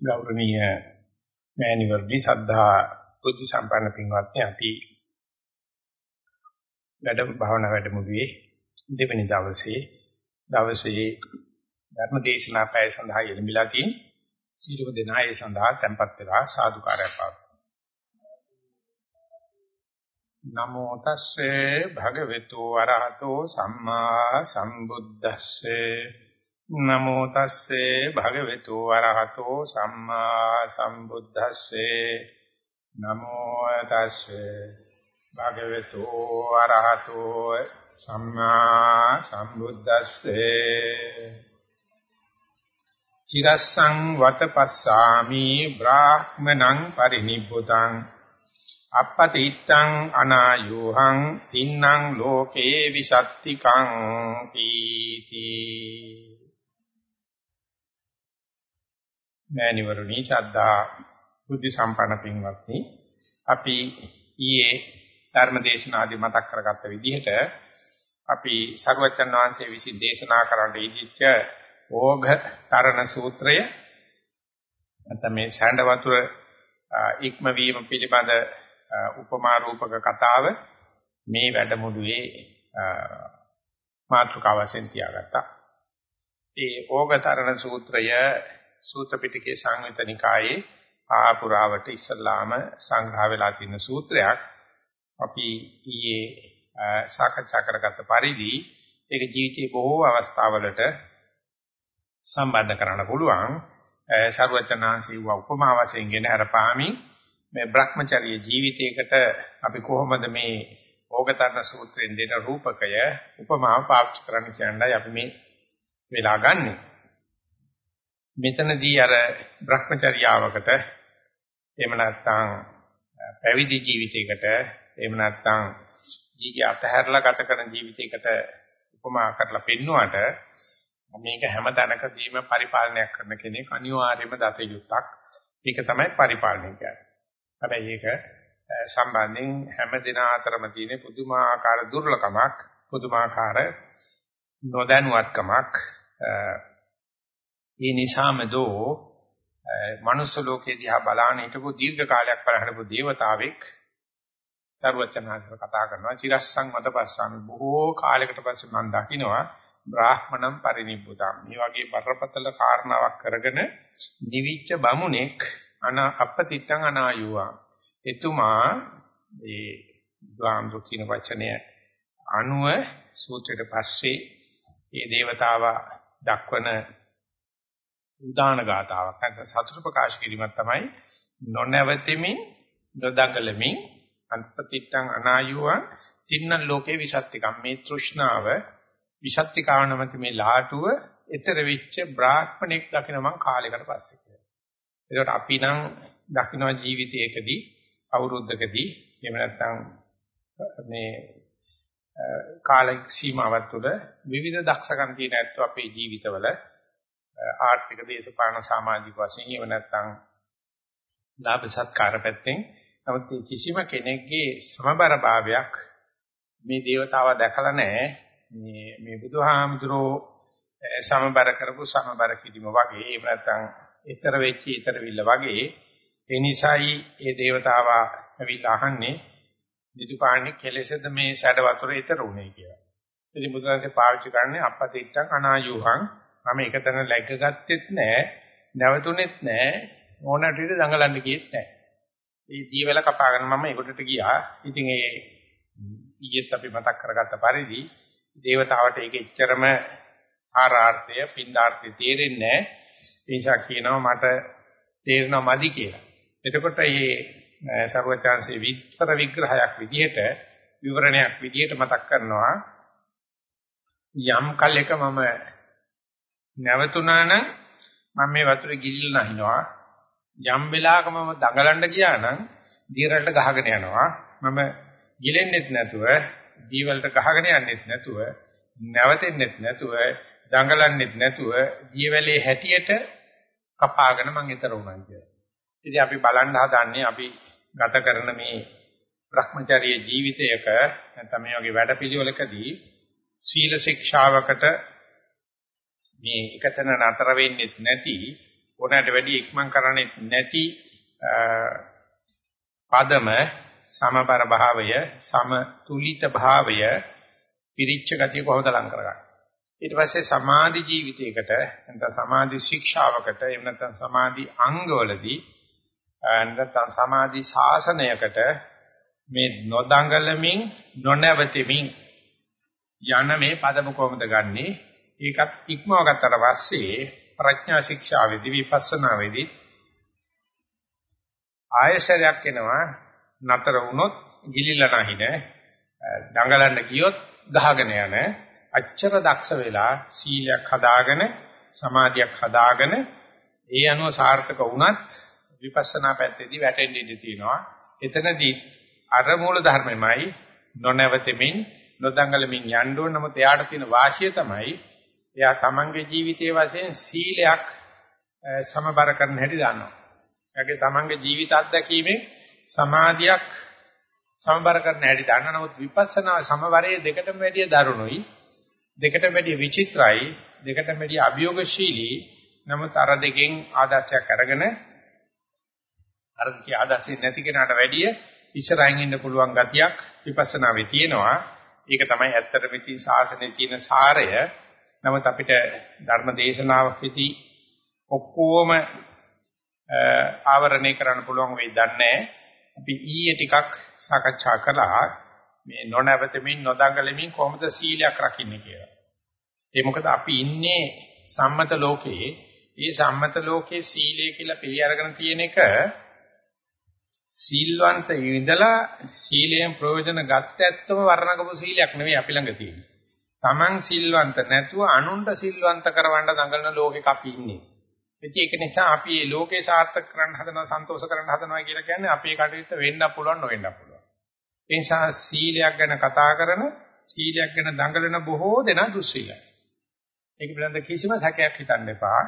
ගෞරවනීය මෑණිවරණි සද්ධා බුද්ධ සම්පන්න පින්වත්නි අපි වැඩ භාවනා වැඩමුළුවේ දෙවැනි දවසේ දවසේ ධර්ම දේශනා පැය සඳහා යෙළඹිලා තියෙන සීලව දෙනා ඒ සඳහා tempත් වෙලා සාදුකාරය පාවතු නමෝ තස්සේ භගවතු වරහතෝ සම්මා සම්බුද්දස්සේ. නමෝ තස්සේ භගවතු වරහතෝ සම්මා සම්බුද්දස්සේ. නමෝ තස්සේ භගවතු වරහතෝ සම්මා සම්බුද්දස්සේ. චිරස්සං වතපස්සාමි බ්‍රාහ්මනං පරිනිබ්බුතං. අපපතිත්තං අනායෝහං තින්නම් ලෝකේ විසත්තිකං පීති. මෑණිවරුනි ශ්‍රද්ධා බුද්ධ සම්පන්න පින්වත්නි අපි ඊයේ ධර්ම දේශනාදී මතක් කරගත්ත විදිහට අපි සරුවචන් වහන්සේ විසින් දේශනා කරන්න ඉදිච්ච ඕඝ තරණ සූත්‍රය නැත්නම් මේ සැඬ වතුර ඉක්මවීම පිළිබඳ උපමා රූපක කතාව මේ වැඩමුළුවේ මාතෘකාව වශයෙන් තියාගත්තා. ඒ ඕගතරණ සූත්‍රය සූත්‍ර පිටකයේ සංයුත නිකායේ ආපුරාවට ඉස්සල්ලාම සංග්‍රහ වෙලා තියෙන සූත්‍රයක්. අපි ඊයේ සාකච්ඡා කරගත්ත පරිදි ඒක ජීවිතයේ බොහෝ අවස්ථාවලට සම්බන්ධ කරන්න පුළුවන්. සර්වචනාංශී උපමා වශයෙන් ගෙන හරපාමින් මේ Brahmacharya ජීවිතයකට අපි කොහොමද මේ ඕගතරණ සූත්‍රයෙන් දෙන රූපකය උපමාව පාවිච්චි කරන්න කියන්නයි අපි මේ වෙලා ගන්නෙ. මෙතනදී අර Brahmacharyaවකට එහෙම නැත්නම් පැවිදි ජීවිතයකට එහෙම නැත්නම් ජීවිතය අතහැරලා ගත කරන ජීවිතයකට උපමා කරලා පෙන්වුවට මේක හැම තැනකදීම පරිපාලනයක් කරන කෙනෙක් අනිවාර්යයෙන්ම දත යුත්තක්. ඒක තමයි පරිපාලනය කියන්නේ. හැබැයි ඒක සම්බන්ධයෙන් හැම දිනා අතරම තියෙන පුදුමාකාර දුර්ලභකමක් පුදුමාකාර නොදැනුවත්කමක් ඒ නිසාම දෝ මනුස්ස ලෝකේ දිහා බලාන හිටපු දීර්ඝ කාලයක් පරහටපු දේවතාවෙක් සර්වචනාංශ කතා කරනවා චිරස්සං මතපස්සාමි බොහෝ කාලයකට පස්සේ මම දකින්නවා බ්‍රාහ්මණම් පරිනිබ්බුතම්. මේ වගේ බරපතල කාරණාවක් කරගෙන නිවිච්ච බමුණෙක් අන අපතිත්තං අනායුවා. එතුමා ඒ ද්වාම්දු කියන වචනය අනුව සූත්‍රයට පස්සේ මේ దేవතාව දක්වන උදාන ගාතාවක් නැත්නම් සතුට ප්‍රකාශ කිරීමක් තමයි නොනවතිමින් නොදඟලමින් අන්පතිත්තං අනායුවා තින්න ලෝකේ විසත්තිකම් මේ තෘෂ්ණාව විසත්තිකාව නැමැති මේ ලාටුව ඊතර වෙච්ච බ්‍රාහ්මණෙක් දකින්න මං කාලයකට පස්සේ කියලා. ඒකට අපි නම් දකින්න ජීවිතයකදී අවුරුද්දකදී එහෙම නැත්නම් මේ කාල සීමාවක් තුළ විවිධ දක්ෂකම් තියෙන ඇත්තෝ අපේ ජීවිතවල ආර්ථික දේශපාලන සමාජික වශයෙන් ඒව නැත්තම් ලාභ සත්කාර පැත්තෙන්. නමුත් කිසිම කෙනෙක්ගේ සමබරභාවයක් මේ దేవතාව දැකලා නැහැ. මේ මේ බුදුහාමුදුරෝ සමබර කරපු සමබර කිරීම වගේ එහෙම නැත්තම් ඊතර වෙච්ච ඊතරවිල්ල වගේ. ඒ නිසායි ඒ దేవතාව ඇවිල්ලා අහන්නේ. නිදුපාණි කෙලෙසද මේ සැඩ වතුර ඊතර උනේ කියලා. ඉතින් බුදුරජාණන්සේ පාවිච්චි කරන්නේ අපපතිට්ඨං අනායුහං මම එකතන läග ගත්තෙත් නැහැ නැවතුනේත් නැහැ ඕනට විදිහට දඟලන්න ගියෙත් නැහැ. ඒ දීවැල කපාගෙන මම ඒකටට ගියා. ඉතින් ඒ ඊයේත් අපි මතක් කරගත්ත පරිදි දේවතාවට ඒක එච්චරම සාරාර්ථය පින්ඩාර්ථය තේරෙන්නේ නැහැ. ඒ නිසා කියනවා මට තේරෙනවා මදි කියලා. එතකොට මේ ਸਰවචාන්සේ විස්තර විග්‍රහයක් විදිහට විවරණයක් විදිහට මතක් කරනවා යම් කලයක මම නැවතුණා නම් මම මේ වතුරේ ගිලිලා නැහිනවා යම් වෙලාවක මම දඟලන්න ගියා නම් දීරලට ගහගෙන යනවා මම ගිලෙන්නෙත් නැතුව දීවලට ගහගෙන යන්නෙත් නැතුව නැවතෙන්නෙත් නැතුව දඟලන්නෙත් නැතුව දීවැලේ හැටියට කපාගෙන මං ඊතර වුණා කියලා. ඉතින් අපි බලන්න හදන්නේ අපි ගත කරන මේ Brahmacharya ජීවිතයක නැත්නම් මේ වගේ වැඩපිළිවෙලකදී සීල ශික්ෂාවකට මේ එකතන නතර වෙන්නේ නැති ඕනෑමට වැඩි ඉක්මන් කරන්නේ නැති පදම සමබර භාවය සමතුලිත භාවය පිරිච්ච ගතිය කොහොමද ලං කරගන්නේ? ඊට පස්සේ සමාධි ජීවිතයකට නැත්නම් සමාධි ශික්ෂාවකට එහෙම නැත්නම් සමාධි අංගවලදී නැත්නම් සමාධි ශාසනයකට මේ නොදඟලමින් නොනවතිමින් යන මේ පදම කොහොමද ගන්නෙ? ඒකත් ඉක්මව ගත්තට පස්සේ ප්‍රඥා ශික්ෂාවේදී විපස්සනාවේදී ආයශරයක් එනවා නතර වුණොත් ගිලිලා නැහින දඟලන්න ගියොත් ගහගෙන යන අච්චර දක්ෂ වෙලා සීලයක් හදාගෙන සමාධියක් හදාගෙන ඒ අනුව සාර්ථක වුණත් විපස්සනා පැත්තේදී වැටෙන්න ඉඩ තියෙනවා. එතනදී අර මූල ධර්මෙමයි නොනවතෙමින් නොදඟලමින් යන්න ඕන නමුත් එයාට තියෙන වාසිය තමයි එයා තමන්ගේ ජීවිතයේ වශයෙන් සීලයක් සමබර කරන හැටි දන්නවා. එයාගේ තමන්ගේ ජීවිත අත්දැකීමෙන් සමාධියක් සමබර කරන හැටි දන්නා නමුත් විපස්සනා සමවරයේ දෙකටම වැඩිය දරුණුයි. දෙකටම වැඩිය විචිත්‍රයි. දෙකටම වැඩිය අභියෝගශීලී. නමුත් අර දෙකෙන් ආදර්ශයක් අරගෙන අර කිය ආදර්ශය නැති කෙනාට වැඩිය ඉස්සරහින් ඉන්න පුළුවන් ගතියක් විපස්සනාවේ තියෙනවා. ඒක තමයි ඇත්තට මෙති ශාසනයේ තියෙන සාරය. නමුත් අපිට ධර්ම දේශනාවකදී ඔක්කොම ආවරණය කරන්න පුළුවන් වෙයි දන්නේ අපි ඊයේ ටිකක් සාකච්ඡා කළා මේ නොනවතමින් නොදඟලමින් කොහොමද සීලයක් රකින්නේ කියලා. ඒ මොකද අපි ඉන්නේ සම්මත ලෝකයේ. මේ සම්මත ලෝකයේ සීලය කියලා පිළි අරගෙන තියෙන එක සීල්වන්ත ඉඳලා සීලයෙන් ප්‍රයෝජන ගත්ත ඇත්තම වර්ණකපු සීලයක් නෙවෙයි අපි ළඟ තියෙන්නේ. Taman සිල්වන්ත නැතුව අනුන්ට සිල්වන්ත කරවන්න දඟලන ලෝකෙක අපි ඉන්නේ. ඉතින් ඒක නිසා අපි මේ ලෝකේ සාර්ථක කරන්න හදනවා සන්තෝෂ කරන්න හදනවා කියලා කියන්නේ අපේ කටයුත්ත වෙන්න පුළුවන් නොවෙන්න පුළුවන්. ඒ නිසා සීලයක් ගැන කතා කරන සීලයක් ගැන දඟලන බොහෝ දෙනා දුස්සීලයි. ඒක පිළිබඳ කිසිම සැකයක් හිතන්න එපා.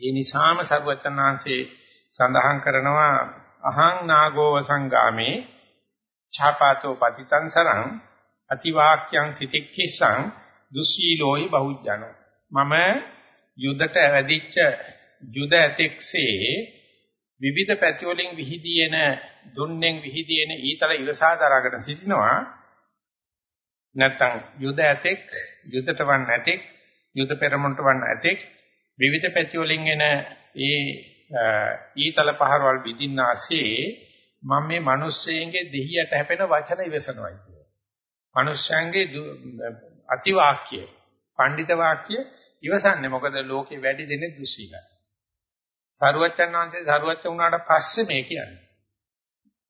ඒ නිසාම සර්වචනාංශේ සඳහන් කරනවා අහං නාගෝව සංගාමේ ඡාපාතෝ පතිතං සරං අතිවාක්‍යං තිතික්ඛිසං දුස්සීලෝයි බහුජන. මම යුදට වැඩිච්ච යුද ඇතෙක්සේ විවිධ පැති වලින් විහිදීන දුන්නෙන් විහිදීන ඊතල ඉවසා දරාගෙන සිටිනවා. නැත්තම් යුද ඇතෙක් යුදට වන් ඇතෙක් යුද පෙරමුණට වන් ඇතෙක් විවිධ පැති වලින් එන ඒ ඊතල පහරවල් විදින්නාසේ මම මේ මිනිස්සෙන්ගේ දෙහියට හැපෙන වචන ඉවසනවා කියනවා. මිනිස්යන්ගේ අතිවාක්‍ය, පඬිත වාක්‍ය ඉවසන්නේ මොකද ලෝකේ වැඩි දෙනෙක් දුස්සීලයි. සරුවච්චන් වහන්සේ සරුවච්ච වුණාට පස්සේ මේ කියන්නේ.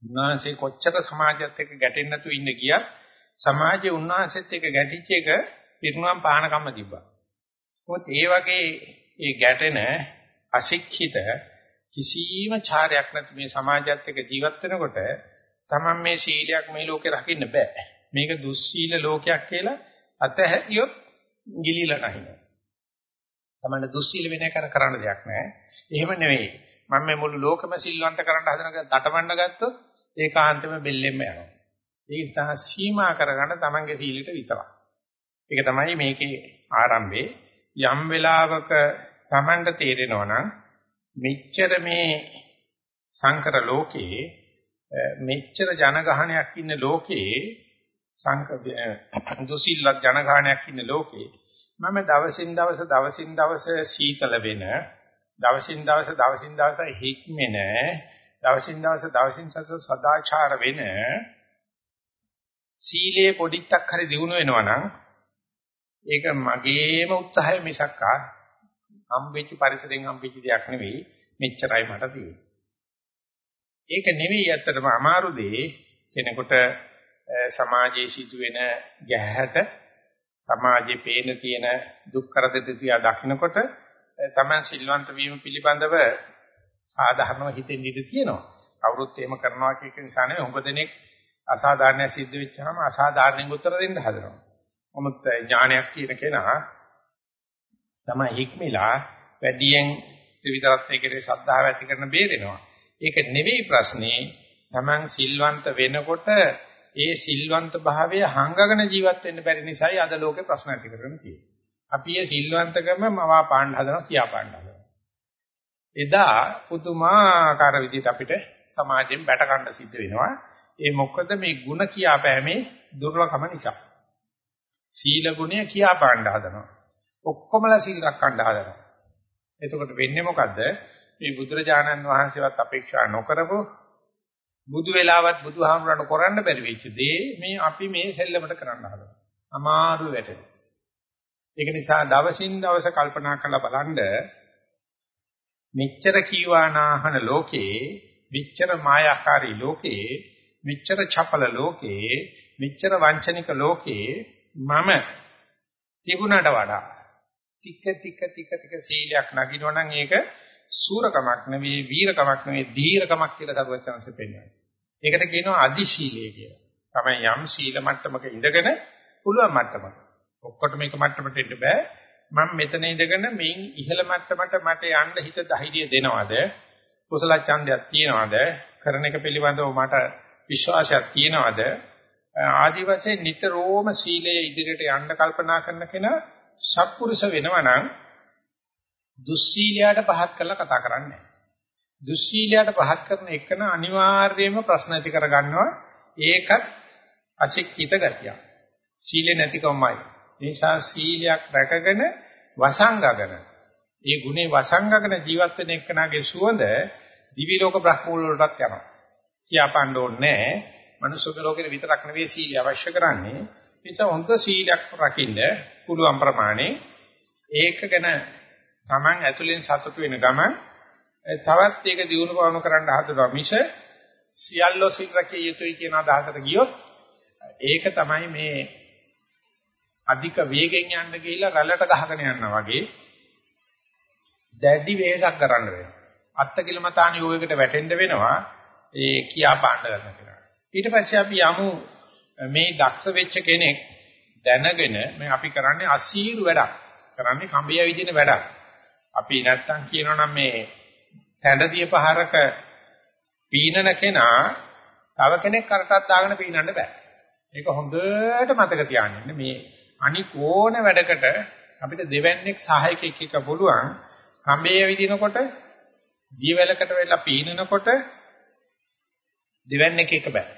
උන්වහන්සේ කොච්චර සමාජයත් එක්ක ගැටෙන්නේ නැතුව ඉන්න ගියත් සමාජයේ උන්වහන්සේත් එක්ක ගැටිච්ච එක පිරුණම් පානකම්ම තිබ්බා. මොකද ඒ වගේ ඒ ගැටෙන අශික්ෂිත කිසිම චාරයක් නැති මේ සමාජයත් එක්ක ජීවත් වෙනකොට තමන් මේ සීලයක් මේ ලෝකේ රකින්න බෑ. මේක දුස්සීල ලෝකයක් කියලා අතහැරියොත් ගිලිලා නැහිනවා. තමන්න දුස්සීල වෙන කර කරන්න දෙයක් නැහැ. එහෙම නෙවෙයි. මම මේ මුළු ලෝකෙම සිල්වන්ත කරන්න හදන දඩමන්න ගත්තොත් ඒකාන්තෙම බෙල්ලෙම යනවා. ඒ නිසා සීමා කරගන්න තමන්ගේ සීලෙට විතරක්. ඒක තමයි මේකේ ආරම්භේ. යම් වෙලාවක තමන්ට තේරෙනවා නම් මෙච්චර මේ සංකර ලෝකයේ මෙච්චර ජනගහනයක් ඉන්න ලෝකයේ සංක දුසිල්ලත් ජනගහනයක් ඉන්න ලෝකයේ මම දවසින් දවස දවසින් දවස සීතල වෙන දවසින් දවස දවසින් දවස හික්මෙන දවසින් දවස දවසින් දවස සදාචාර වෙන සීලයේ පොඩිත්තක් හරි දිනු වෙනවා නම් ඒක මගේම උත්සාහය මිසක්කා හම්බෙච්ච පරිසරයෙන් හම්බෙච්ච දෙයක් නෙවෙයි මෙච්චරයි මට තියෙන්නේ. ඒක නෙවෙයි ඇත්තටම අමාරු දේ කෙනෙකුට සමාජයේ සිදුවෙන ගැහැට සමාජයේ පේන තියෙන දුක් කරදර දිහා දකින්නකොට තමයි සිල්වන්ත වීම පිළිබඳව සාධාරණව හිතෙන් ඉඳී තියෙනවා. කවුරුත් එහෙම කරනවා කියන නිසා නෙවෙයි උඹ දෙනෙක් අසාධාරණයක් සිද්ධ වෙච්චාම අසාධාරණෙන් උත්තර දෙන්න හදනවා. මොමුත් ඥානයක් තියෙන කෙනා තමයි හික්මිලා වැඩියෙන් ත්‍රිවිධරත්නයේ කෙරේ ශ්‍රද්ධාව ඇති කරන බේරෙනවා. ඒක නෙවෙයි ප්‍රශ්නේ. Taman සිල්වන්ත වෙනකොට ඒ සිල්වන්ත භාවය හංගගෙන ජීවත් වෙන්න බැරි නිසායි අද ලෝකේ ප්‍රශ්න ඇති කරගෙන තියෙන්නේ. අපි ඒ සිල්වන්තකම මවා පාණ්ඩ හදනවා කියා පාණ්ඩ හදනවා. එදා පුදුමාකාර විදිහට අපිට සමාජයෙන් බැට ගන්න සිද්ධ වෙනවා. ඒ මොකද මේ ಗುಣ කියාපෑමේ දුර්ලභම නිසා. සීල ගුණය කියාපාන්න හදනවා. ඔක්කොමලා සීල් රැකන්න හදනවා. එතකොට වෙන්නේ මොකද්ද? මේ බුදුරජාණන් වහන්සේවත් අපේක්ෂා නොකරපු බුදු වෙලාවත් බුදුහාමුදුරන් කරන්න බැරි වෙච්ච දේ මේ අපි මේ සෙල්ලමට කරන්න හදනවා. අමාරු වැටෙනවා. ඒක නිසා දවසින් දවස කල්පනා කරලා බලන්න මෙච්චර කීවානාහන ලෝකේ මෙච්චර මායාකාරී ලෝකේ මෙච්චර චපල ලෝකේ මෙච්චර වංචනික ලෝකේ මම තිබුණට වඩා ටික ටික ටික ටික සීලයක් නගිනවා නම් ඒක සූරකමක් නෙවෙයි වීරකමක් නෙවෙයි ධීරකමක් කියලා සරුවචනන්සේ පෙන්නනවා. ඒකට කියනවා අදි සීලය කියලා. තමයි යම් සීල මට්ටමක ඉඳගෙන පුළුවන් මට්ටමක. ඔක්කොට මේක මට්ටමට එන්න බෑ. මම මෙතන ඉඳගෙන මේන් ඉහළ මට්ටමට මට යන්න හිත ධෛර්යය දෙනවද? කුසල ඡන්දයක් තියනවද? කරන එක පිළිබඳව මට විශ්වාසයක් තියනවද? ආදි වශයෙන් නිතරම සීලයේ ඉදිරියට යන්න කල්පනා කරන කෙනා සත්පුරුෂ වෙනවා නම් දුස්සීලයට පහත් කරලා කතා කරන්නේ නැහැ. දුස්සීලයට පහත් කරන එකන අනිවාර්යයෙන්ම ප්‍රශ්න ඇති කරගන්නවා. ඒකත් අශික්කිත ගතිය. සීලේ නැතිකමයි. ඒ නිසා සීලයක් රැකගෙන වසංගගන. ඒ ගුණේ වසංගගන ජීවත් වෙන එකනාගේ සුවඳ දිවි ලෝක බ්‍රහ්ම වලටත් යනවා. කියාපන්න ඕනේ නැහැ. මනුෂ්‍ය ලෝකෙට විතරක් නෙවෙයි සීලය අවශ්‍ය කරන්නේ. ඒ නිසා හොඳ සීලයක් රකින්න පුළුවන් ප්‍රමාණය ඒක ගැන Taman ඇතුලෙන් සතුටු වෙන ගමන් තවත් ඒක දියුණු පවණු කරන්න හදනවා මිස සියල්ලෝ සිල් රැකිය යුතුයි කියන අදහසට ගියොත් ඒක තමයි මේ අධික වේගෙන් යන්න ගිහිල්ලා රැළට ගහගෙන යනවා වගේ දැඩි වේසක් කරන්න වෙනවා. අත්ති කිලමතාන යෝගයකට වැටෙන්න වෙනවා ඒ කියා පාණ්ඩ කරන කෙනා. ඊට පස්සේ අපි යමු මේ දක්ෂ වෙච්ච කෙනෙක් දැනගෙන මේ අපි කරන්නේ අසීරු වැඩක්. කරන්නේ කඹය විදින වැඩක්. අපි නැත්තම් කියනවනම් මේ සැඬදිය පහරක පීනන කෙනා තව කෙනෙක් කරටක් දාගෙන පීනන්න බෑ. ඒක හොඳට මතක තියාගන්න. මේ අනික් ඕන වැඩකට අපිට දෙවන්නේක් සහායකෙක් එක පුළුවන්. කඹේ විදිනකොට ජීවලකට වෙලා පීනනකොට දෙවන්නේක් එක බෑ.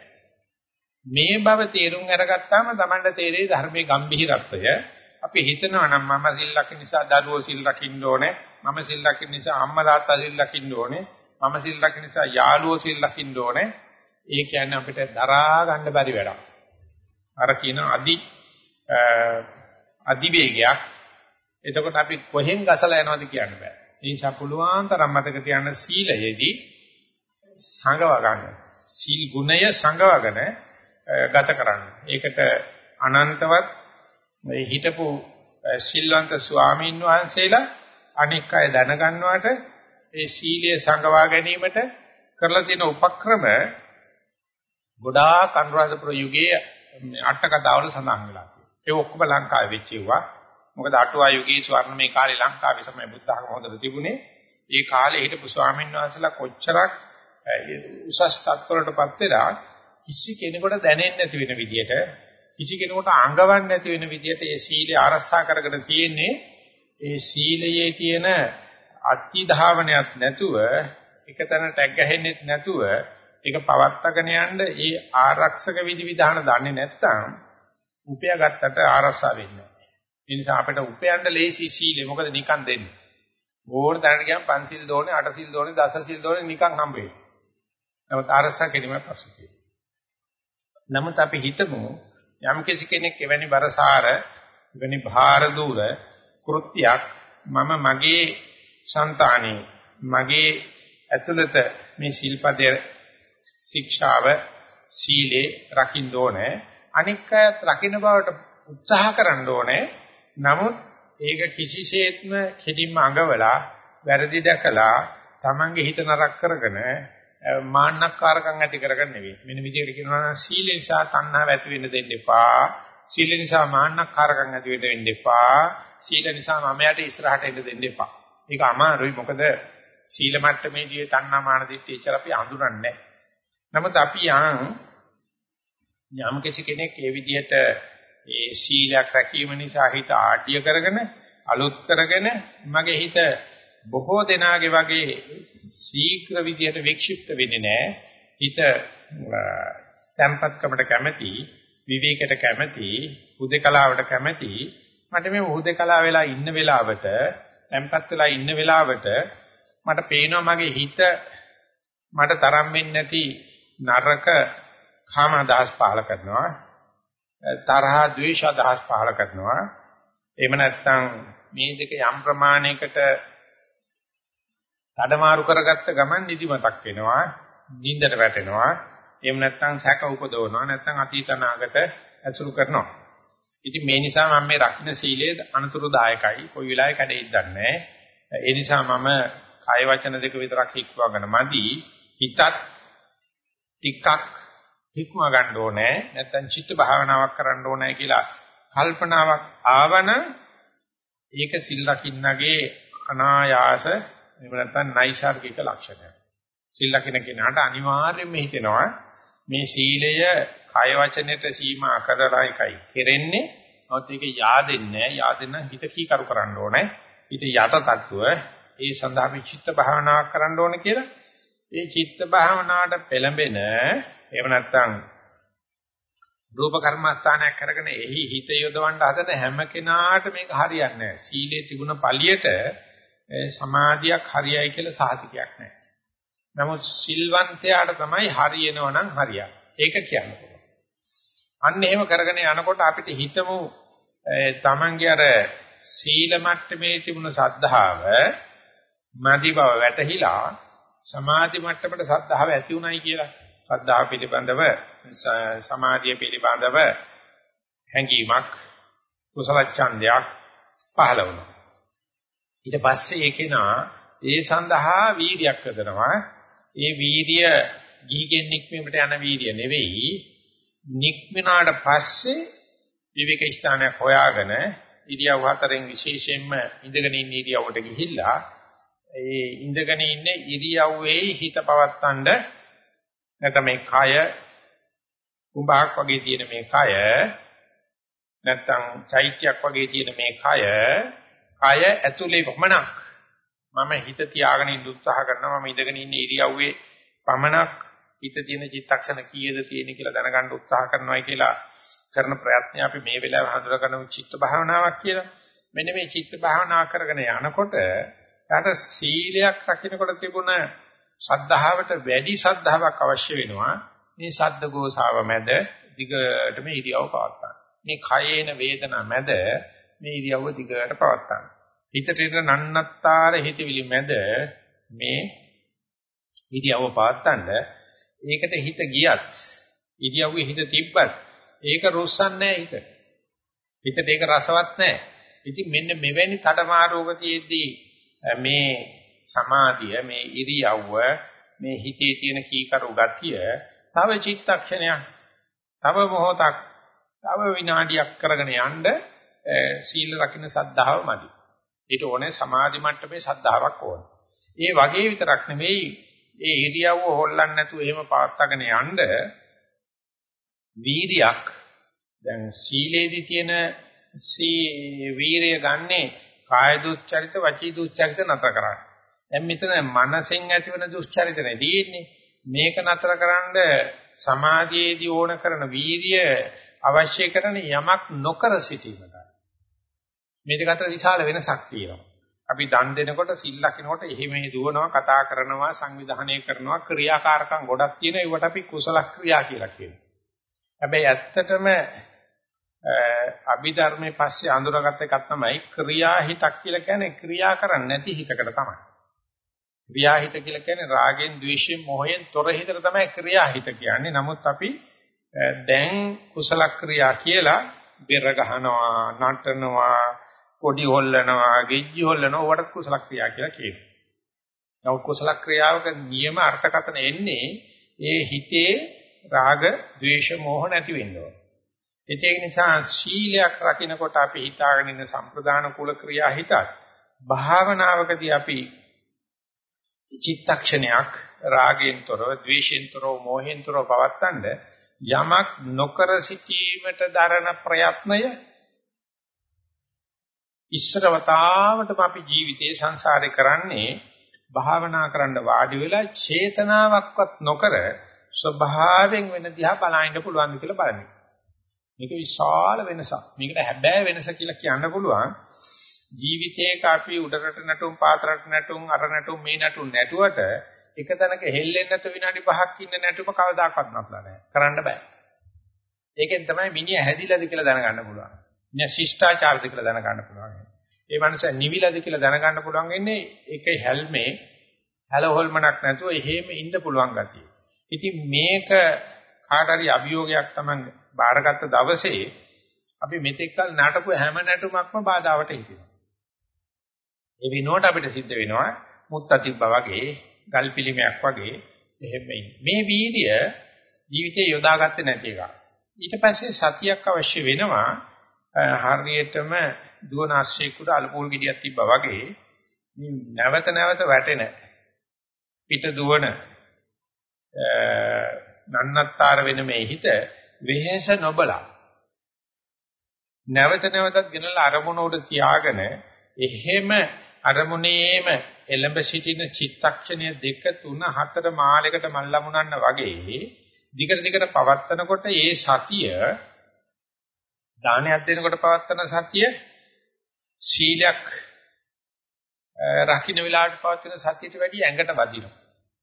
මේ බව තේරුම් අරගත්තාම Tamanda තේරෙයි ධර්මයේ ගැඹිරත්වය. අපි හිතනවා නම් මම සිල් ලකින නිසා දරුවෝ සිල් රකින්න ඕනේ. මම සිල් ලකින නිසා අම්මා තාත්තා සිල් ලකින්න ඕනේ. මම සිල් ලකින නිසා යාළුවෝ සිල් ලකින්න ඕනේ. ඒ කියන්නේ අපිට දරා ගන්න බැරි වැඩක්. අර කියන අදි අදිවේගයක්. එතකොට අපි කොහෙන් ගසලා යනවද කියන්න බෑ. ඒ නිසා පුළුවන් තරම් මතක තියාගන්න සීලයේදී සංගව ගන්න. සීල් ගුණය සංගවගෙන ගත කරන්න. ඒකට අනන්තවත් මේ හිටපු සිල්වන්ත ස්වාමීන් වහන්සේලා අනික් අය දැනගන්නවට ඒ සීලය සංගවා ගැනීමට කරලා තියෙන උපක්‍රම ගොඩාක් අනුරාධපුර යුගයේ අට කතාවල සඳහන් වෙලා තියෙනවා. ඒ ඔක්කොම ලංකාවේ වෙච්ච ඒවා. මොකද අටුවා යුගයේ ස්වර්ණමය කාලේ ලංකාවේ තමයි බුද්ධ ධර්ම හොඳට තිබුණේ. ඒ කාලේ හිටපු ස්වාමීන් වහන්සේලා කොච්චරක් උසස් තත්ත්වවලටපත් වෙලා කිසි කෙනෙකුට දැනෙන්නේ නැති වෙන විදියට කිසි කෙනෙකුට අංගවන්නේ නැති වෙන විදියට මේ සීලය ආරක්ෂා කරගෙන තියෙන්නේ ඒ සීලයේ තියෙන අත්‍යධාවනයක් නැතුව එකතැන ටැග් ගහෙන්නෙත් නැතුව ඒක පවත්තගෙන යන්න ඒ ආරක්ෂක විධි විධාන දන්නේ නැත්නම් උපයා ගත්තට ආරසා වෙන්නේ නැහැ. ඒ නිසා අපිට උපයන්න ලේසි සීලෙ මොකද නිකන් දෙන්නේ. ඕන තැනට ගියම පන්සිල් දෝනේ, අටසිල් දෝනේ, දසසිල් දෝනේ නිකන් හම්බ වෙනවා. නමුත් ආරසා කිරීම ප්‍රශ්නයි. නමුත් අපි හිතමු යම් කෙනෙක් එවැනි බරසාර, එවැනි භාර දූර කෘත්‍යයක් මම මගේ సంతානේ මගේ ඇතුළත මේ සිල්පදයේ ශික්ෂාව සීලේ රකින්න ඕනේ. අනික් අයත් රකින්න බවට උත්සාහ කරන්න ඕනේ. නමුත් ඒක කිසිසේත්ම කෙලින්ම අඟවලා වැරදි දැකලා Tamange හිත නරක කරගෙන මාන්නක්කාරකම් ඇති කරගන්න නෙවෙයි මෙන්න විදිහට කියනවා නම් සීල නිසා තණ්හාව ඇති වෙන්න දෙන්න එපා සීල නිසා මාන්නක්කාරකම් ඇති වෙන්න එපා සීල නිසා මමයට ඉස්සරහට එන්න දෙන්න එපා. ඒක අමාරුයි මොකද සීල මට්ටමේදී තණ්හා මාන දිට්ඨිය ඉච්චර අපි අඳුරන්නේ නැහැ. නමුත් අපි යම් යම් කෙනෙක් ඒ විදිහට ඒ සීලයක් රැකීම නිසා හිත ආඩ්‍ය කරගෙන අලුත් කරගෙන මගේ හිත බොහෝ දෙනාගේ වගේ ශීඝ්‍ර විදියට වික්ෂිප්ත වෙන්නේ නැහැ. හිත tempatකමට කැමැති, විවේකයට කැමැති, හුදේකලාවට කැමැති. මට මේ හුදේකලා වෙලා ඉන්න වෙලාවට, tempat වෙලා ඉන්න වෙලාවට මට පේනවා මගේ හිත මට තරම් වෙන්නේ නැති නරක කාම අදහස් පහල කරනවා. තරහ, ද්වේෂ අදහස් පහල කරනවා. එහෙම නැත්නම් මේ දෙක යම් ප්‍රමාණයකට මාරු කරගත්ත ගමන් නිදිමතක් වෙනවා නිින්දට වැටෙනවා. එහෙම නැත්නම් සැක උපදවනවා නැත්නම් අතීත අනාගත ඇසුරු කරනවා. ඉතින් මේ නිසා මම මේ රකින්න සීලයේ අනුතුරුදායකයි. කොයි වෙලාවෙ කැඩෙයිද දන්නේ ඒ නිසා මම කාය වචන දෙක විතරක් හික්වගෙන මදි. හිතත් ටිකක් හික්ම ගන්න ඕනේ. නැත්නම් චිත්ත භාවනාවක් කරන්න ඕනේ කියලා කල්පනාවක් ආවන ඒක සිල් රකින්නගේ අනායාස එහෙම නැත්නම් නයිසાર્ගික ලක්ෂණයක්. සිල් ලකින කෙනාට අනිවාර්යයෙන්ම හිතෙනවා මේ සීලය කය වචනෙට සීමා කරලා එකයි කෙරෙන්නේ. නමුත් ඒක yaadෙන්නේ yaadෙන්න හිත කීකරු කරන්න ඕනේ. හිත යට තත්ත්ව ඒ සඳහා මේ චිත්ත භාවනාවක් කරන්න ඕනේ කියලා. ඒ චිත්ත භාවනාවට පෙළඹෙන එහෙම නැත්නම් රූප කර්මස්ථානයක් කරගෙන එහි හිත යොදවන්න හදන හැම කෙනාට මේක හරියන්නේ නැහැ. සීලේ තිබුණ පළියට සමාධියක් හරියයි කියලා සාහිතියක් නැහැ. නමුත් සිල්වන්තයාට තමයි හරියනව නම් හරියයි. ඒක කියන්න පුළුවන්. අන්න එහෙම කරගෙන යනකොට අපිට හිතමු තමන්ගේ අර සීල මට්ටමේ තිබුණ සද්ධාව මදි බව වැටහිලා සමාධි මට්ටමට සද්ධාව ඇති උනායි කියලා. සද්ධාව පිළිබඳව සමාධිය පිළිබඳව හැඟීමක් කුසල ඡන්දයක් පහළ වුණා. ඊට පස්සේ ඒකේනා ඒ සඳහා වීරියක් යොදනවා. ඒ වීරිය ගිහිගෙන් නික්මීමට යන වීරිය නෙවෙයි. නික්මිනාට පස්සේ විවේක ස්ථානයක් හොයාගෙන ඉරියව් හතරෙන් විශේෂයෙන්ම ඉඳගෙන ඉන්න ඉරියව්වට ගිහිල්ලා ඒ ඉඳගෙන ඉන්න ඉරියව්වේ හිත පවත්තන්න නැත්නම් මේ කය කුඹාක් වගේ තියෙන මේ කය නැත්නම් චෛත්‍යයක් වගේ තියෙන මේ කය කය ඇතුලේ පමණක් මම හිත තියාගෙන ඉන්න උත්සාහ කරනවා මම ඉඳගෙන ඉන්න ඉරියව්වේ පමණක් හිත තියෙන චිත්තක්ෂණ කීයද තියෙන කියලා දැනගන්න උත්සාහ කරනවායි කියලා කරන ප්‍රයත්නය අපි මේ වෙලාවේ හඳුනගන්න චිත්ත භාවනාවක් කියලා. මෙන්න මේ චිත්ත භාවනාව කරගෙන යනකොට යාට සීලයක් රකින්නකොට තිබුණ ශ්‍රද්ධාවට වැඩි ශ්‍රද්ධාවක් අවශ්‍ය වෙනවා. මේ සද්ද ගෝසාව මැද දිගටම ඉරියව් පවත්වා. මේ කයේන වේදනා මැද මේ ඉරියව්ව දිගට පවත්වා. හිතට ඉර නන්නත්තර හිතවිලි මැද මේ ඉරියව්ව පවත්තන්න ඒකට හිත ගියත් ඉරියව්වේ හිත තිබ්බත් ඒක රුස්සන්නේ හිත. හිතට ඒක රසවත් නැහැ. ඉතින් මෙන්න මෙවැනි තඩමාරෝග තියෙද්දී මේ සමාධිය මේ ඉරියව්ව මේ හිතේ තියෙන කීකරු ගතිය තව චිත්තක්ෂණයක් තව මොහොතක් තව විනාඩියක් කරගෙන යන්න සීල රකින්න සද්ධාව මදි. ඊට ඕනේ සමාධි මට්ටමේ සද්ධාාවක් ඕනේ. ඒ වගේ විතරක් නෙවෙයි ඒ ඉරියව්ව හොල්ලන්නේ නැතුව එහෙම පාත්තගෙන යන්න වීරියක් දැන් සීලේදී තියෙන සී වීරිය ගන්නේ කාය දුස්චරිත වචී දුස්චරිත නතර කරන්නේ. දැන් මෙතන මනසෙන් ඇතිවන දුස්චරිත නෙදීන්නේ. මේක නතරකරනද සමාධියේදී ඕන කරන වීරිය අවශ්‍ය කරන යමක් නොකර සිටීමයි. මේ දෙක අතර විශාල වෙනසක් තියෙනවා. අපි දන් දෙනකොට සිල් ලකිනකොට එහෙම දුවනවා කතා කරනවා සංවිධානය කරනවා ක්‍රියාකාරකම් ගොඩක් තියෙන ඒවට අපි කුසල ක්‍රියා කියලා කියනවා. හැබැයි ඇත්තටම අභිධර්මයේ පස්සේ අඳුරගත්ත එකක් තමයි ක්‍රියාහිතක් කියලා කියන්නේ ක්‍රියා කරන්නේ නැති හිතකට තමයි. ක්‍රියාහිත කියලා කියන්නේ රාගෙන්, ద్వේෂයෙන්, මොහයෙන් තොර හිතට තමයි ක්‍රියාහිත කියන්නේ. නමුත් අපි දැන් කුසල ක්‍රියා කියලා බෙර ගහනවා, නටනවා, කොඩි හොල්ලනවා, ගෙජ්ජි හොල්ලනවා, වඩ කුසල ක්‍රියා කියලා කියනවා. නමුත් කුසල ක්‍රියාවක නියම අර්ථකථන එන්නේ ඒ හිතේ රාග, ద్వේෂ, මෝහ නැති වෙන්න ඕන. ඒක නිසා ශීලයක් රකින්නකොට අපි හිතාගෙන ඉන්න සම්ප්‍රදාන කුල ක්‍රියා හිතත් භාවනාවකදී අපි චිත්තක්ෂණයක් රාගයෙන් තොරව, ද්වේෂයෙන් තොරව, මෝහයෙන් තොරව පවත්තන්න යමක් නොකර සිටීමට දරන ප්‍රයත්නය ඉස්සර වතාවටම අපි ජීවිතේ සංසාරේ කරන්නේ භාවනා කරන්න වාඩි වෙලා චේතනාවක්වත් නොකර ස්වභාවයෙන් වෙන දිහා බලන්න පුළුවන් කියලා බලන්නේ. මේක විශාල වෙනසක්. මේකට හැබෑ වෙනස කියලා කියන්න පුළුවන්. ජීවිතේක අපි උඩරට නටුම් පාතරට නටුම් අර නටුම් මේ නටුම් නැටුවට එක තැනක හෙල්ලෙන්නේ නැතු විනාඩි 5ක් ඉන්න නැටුම කවදාකවත් නපලා නැහැ. කරන්න බෑ. ඒකෙන් තමයි මිනිහ හැදිලාද කියලා දැනගන්න පුළුවන්. මිනිහ ශිෂ්ටාචාරද කියලා දැනගන්න පුළුවන්. ඒ මනස නිවිලාද කියලා දැනගන්න පුළුවන් වෙන්නේ ඒකේ හැල්මේ හැලහොල්මනක් නැතුව එහෙම ඉන්න පුළුවන් ගතිය. ඉතින් මේක කාට හරි අභියෝගයක් තමයි බාරගත්ත දවසේ අපි මෙතෙක්කල් නටපු හැම නැටුමක්ම බාධාවට හිටිනවා. ඒ විනෝඩ අපිට සිද්ධ වෙනවා මුත්තතිබ්බා වගේ, ගල් පිළිමයක් වගේ එහෙම මේ වීර්ය ජීවිතේ යොදාගත්තේ නැති එක. ඊට පස්සේ සතියක් අවශ්‍ය වෙනවා හරියටම දුවනාශ්‍රේකුට අලපෝල් ගෙඩියක් තිබ්බා වගේ නැවත නැවත වැටෙන පිට දුවන නන්නත්තර වෙන මේ හිත වෙහෙස නොබලා නැවත නැවතත් ගෙනලා අරමුණ උඩ තියාගෙන එහෙම අරමුණේම එළඹ සිටින චිත්තක්ෂණය දෙක තුන හතර මාලයකට මල්ලමුනන්න වගේ දිගට දිගට පවත්නකොට ඒ සතිය දානයක් දෙනකොට පවත්න සතිය සීලයක් රකින්න වෙලාවට පවත්න සතියට වැඩිය ඇඟට වදිනවා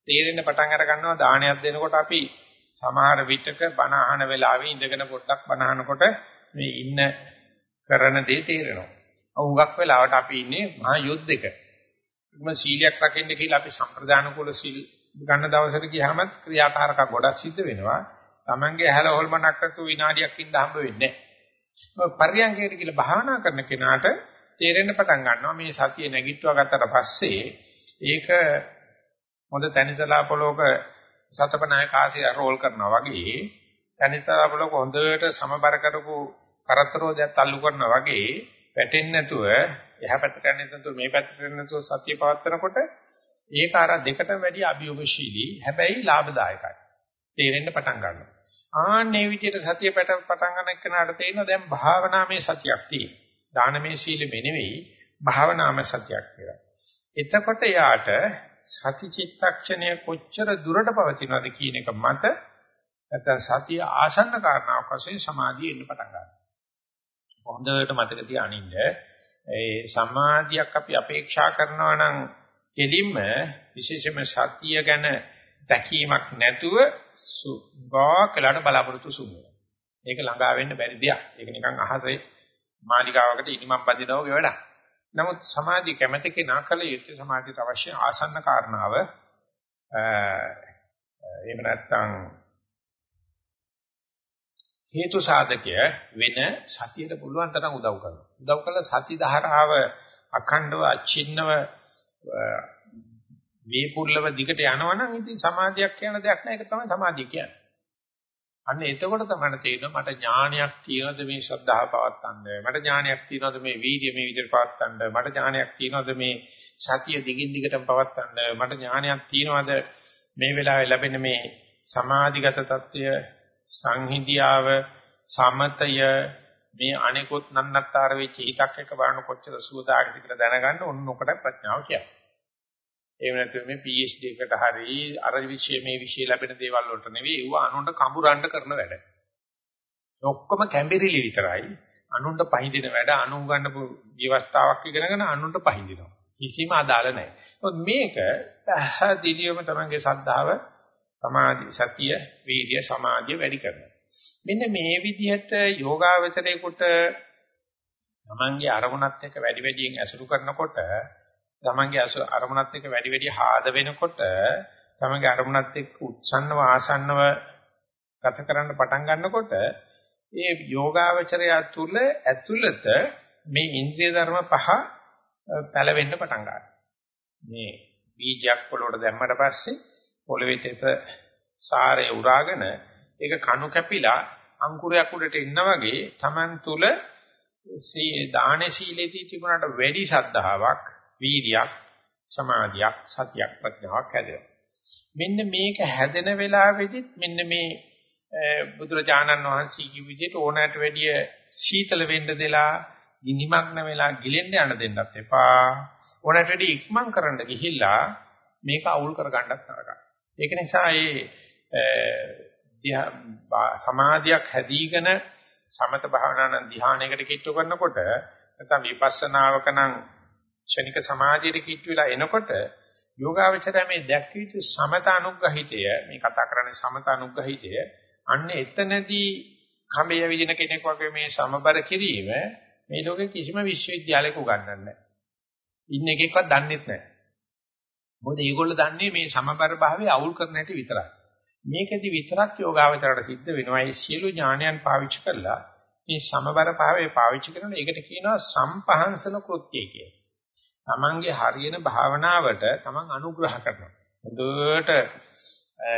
තේරෙන්න පටන් අර ගන්නවා දානයක් දෙනකොට අපි සමහර විටක බණ අහන වෙලාවේ ඉඳගෙන පොඩ්ඩක් බණ අහනකොට මේ ඉන්න කරන දේ තේරෙනවා. උඟක් වෙලාවට අපි ඉන්නේ මහා යුද්ධයක. ඒකම සීලයක් රකින්න කියලා අපි සම්ප්‍රදාන කුල සීල් ගන්න දවසට ගියාම ක්‍රියාකාරක ගොඩක් සිද්ධ වෙනවා. Tamange හැල හොල්මනක් නැතුව විනාඩියක් ඉඳ හම්බ වෙන්නේ නැහැ. පරියන්කේට කියලා භාවනා කරන කෙනාට තේරෙන්න පටන් ගන්නවා මේ සතිය නැගිට්ටුවා ගත්තට පස්සේ ඒක හොඳ තනිතලා පොලෝක සතපනාය කාසිය රෝල් කරනවා වගේ තනිතලා පොලෝක හොඳට සමබර කරපු කරත්තරෝදයක් තල්ලු කරනවා වගේ වැටෙන්නේ නැතුව එහා පැත්තට යන්නේ නැතුව මේ පැත්තට යන්නේ නැතුව සතිය පවත්නකොට ඒක අර දෙකටම වැඩි අභියෝගශීලී හැබැයි ලාභදායකයි. තේරෙන්න පටන් ගන්නවා. ආන්නේ විදිහට සතිය පැට පටන් ගන්න එක්කනට තේිනවා දැන් භාවනාමේ සතියක් තියෙනවා. දානමේ සීලෙමේ නෙවෙයි භාවනාමේ සතියක් කියලා. එතකොට යාට සති චිත්තක්ෂණය කොච්චර දුරට පවතිනවද කියන එක මත නැත්නම් සතිය ආසන්න කාරණාවක් වශයෙන් සමාධිය එන්න පටන් ගන්නවා. හොඳට මතක තියානින්න. ඒ සමාධියක් අපි අපේක්ෂා කරනවා නම් එලින්ම විශේෂයෙන්ම සතිය ගැන දැකීමක් නැතුව සුගාකලට බලාපොරොත්තු සුන්නවා. ඒක ළඟා වෙන්න බැරි දෙයක්. ඒක නිකන් අහසේ මාලිකාවකට ඉනිමම් බඳිනවා වගේ වැඩක්. නමුත් සමාධිය කැමැති කෙනා කල යුත්තේ සමාධියට අවශ්‍ය ආසන්න කාරණාව එහෙම නැත්නම් හේතු සාධකය වෙන සතියට පුළුවන් තරම් උදව් කරනවා. උදව් කළ සති ධාරාව අඛණ්ඩව අචින්නව මේ පුල්ලම දිගට යනවනම් ඉතින් සමාධියක් කියන දෙයක් නෑ. ඒක තමයි සමාධිය කියන්නේ. අන්න එතකොට තමයි තේරෙනවා මට ඥානයක් තියෙනවද මේ ශ්‍රද්ධාව පවත්තන්න මට ඥානයක් තියෙනවද මේ වීර්ය මේ විදිහට පවත්තන්න මට ඥානයක් තියෙනවද මේ සතිය දිගින් දිගටම පවත්තන්න මට ඥානයක් තියෙනවද මේ වෙලාවේ ලැබෙන මේ සමාධිගත తত্ত্বය සංහිඳියාව සමතය මේ අනිකුත් නන්නත්තර වෙච්ච හිතක් එක බලන කොච්චර සුවදායකද කියලා දැනගන්න ඕන ඔකට ප්‍රඥාව කියන්නේ. එහෙම නැත්නම් මේ PhD එකට හරි අර විෂය මේ විෂය ලැබෙන දේවල් වලට නෙවෙයි ඒව අනුන්ට කඹරන්න කරන වැඩ. ඔක්කොම කැඹිරිලි විතරයි. අනුන්ට පහඳින වැඩ අනුන් ගන්න විවස්ථාවක් ඉගෙනගෙන අනුන්ට පහඳිනවා. කිසිම අදාළ නැහැ. මොකද මේක පැහැදිලිවම තමන්ගේ සද්ධාව, සමාධි, සතිය, වීර්ය, සමාධිය වැඩි කරනවා. මෙන්න මේ විදිහට යෝගාවචරයේකට තමන්ගේ අරමුණත් එක්ක වැඩි වැඩියෙන් ඇසුරු කරනකොට තමන්ගේ අරමුණත් එක්ක වැඩි වැඩි ආද වෙනකොට තමන්ගේ අරමුණත් එක්ක උත්සන්නව ආසන්නව ගත කරන්න පටන් ගන්නකොට ඒ යෝගාවචරය තුළ ඇතුළත මේ ඉන්ද්‍රිය ධර්ම පහ පැලවෙන්න පටන් ගන්නවා. මේ බීජයක් පොළොවට දැම්මට පස්සේ පොළවේ තෙත සාරය උරාගෙන ඒක කණු කැපිලා අංකුරයක් උඩට එන්න වගේ Taman තුල දාන සීලේදී තිබුණාට වැඩි ශද්ධාවක් වීර්යයක්, සමාධියක්, සතියක්, ප්‍රඥාවක් හැදෙනවා. මෙන්න මේක හැදෙන වෙලාවෙදිත් මෙන්න මේ බුදුරජාණන් වහන්සේ කිව් විදිහට ඕනෑමට වැඩිය සීතල වෙන්න දෙලා ගිනිමග්න වෙලා ගිලෙන්න යන්න දෙන්නත් එපා. ඕනට වැඩි ඉක්මන් කරන්න ගිහිල්ලා මේක අවුල් කරගන්නත් නරකයි. ඒක නිසා මේ සමාධියක් හැදීගෙන සමත භාවනාවෙන් ධ්‍යානයකට කිට්ටු කරනකොට නැත්නම් විපස්සනාවක නම් ක්ෂණික සමාධියට කිට්ටු වෙලා එනකොට යෝගාවචරය මේ දැක්විය යුතු සමත අනුග්‍රහිතය මේ කතා කරන්නේ සමත අනුග්‍රහිතය අන්න එතනදී කඹය විදින කෙනෙක් වගේ මේ සමබර කිරීම මේ ලෝකේ කිසිම විශ්වවිද්‍යාලයක උගන්වන්නේ නැහැ. ඉන්න එකෙක්වත් දන්නෙත් නැහැ. මොකද මේගොල්ලෝ දන්නේ මේ සමබර භාවය අවුල් කරන හැටි විතරයි. මේකෙදි විතරක් යෝගාවචරයට සිද්ධ වෙනවා. ඒ සියලු ඥානයන් පාවිච්චි කරලා මේ සමබර භාවය පාවිච්චි කරන එකට කියනවා සම්පහන්සන කෘත්‍යය කියලා. තමන්ගේ හරියන භාවනාවට තමන් අනුග්‍රහ කරනවා. හොඳට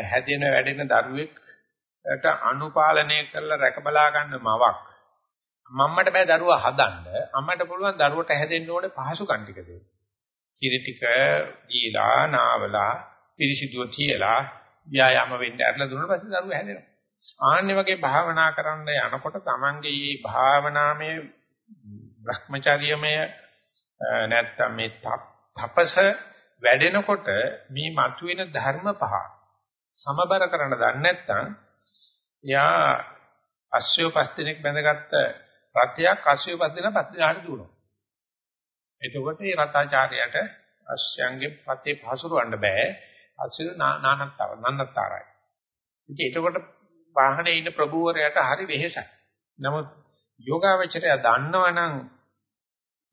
හැදෙන වැඩෙන දරුවෙක්ට අනුපාලනය කරලා රැක බලා ගන්න මවක්. මම්මට බෑ දරුවා හදන්න. අම්මට පුළුවන් දරුවට හැදෙන්න ඕනේ පහසුකම් ටික දෙන්න. කිරි ටික දීලා නාවලා පිරිසිදුව තියලා ව්‍යායාම වෙන්න ඇරලා දුන්නාට පස්සේ දරුවා හැදෙනවා. ආන්නේ වගේ භාවනා කරන්න යනකොට තමන්ගේ මේ භාවනාමය භ්‍රමචාරියමය නැත්තම් මේ තපස වැඩෙනකොට මේ මතුවෙන ධර්ම පහ සමබර කරන්න දන්නේ නැත්නම් එයා අශ්වය පස් දිනක් බැඳගත්ත රථයක් අශ්වය පස් දින පස් දිනකට දුවනවා. එතකොට මේ රථාචාර්යයට අශ්වයන්ගේ පතේ පහසුරවන්න බෑ. අශ්වය නානත්තර නන්නතරයි. ඉතින් එතකොට වාහනේ ඉන්න ප්‍රභූවරයාට හරි වෙහෙසයි. නමුත් යෝගාවචරය දන්නවනම්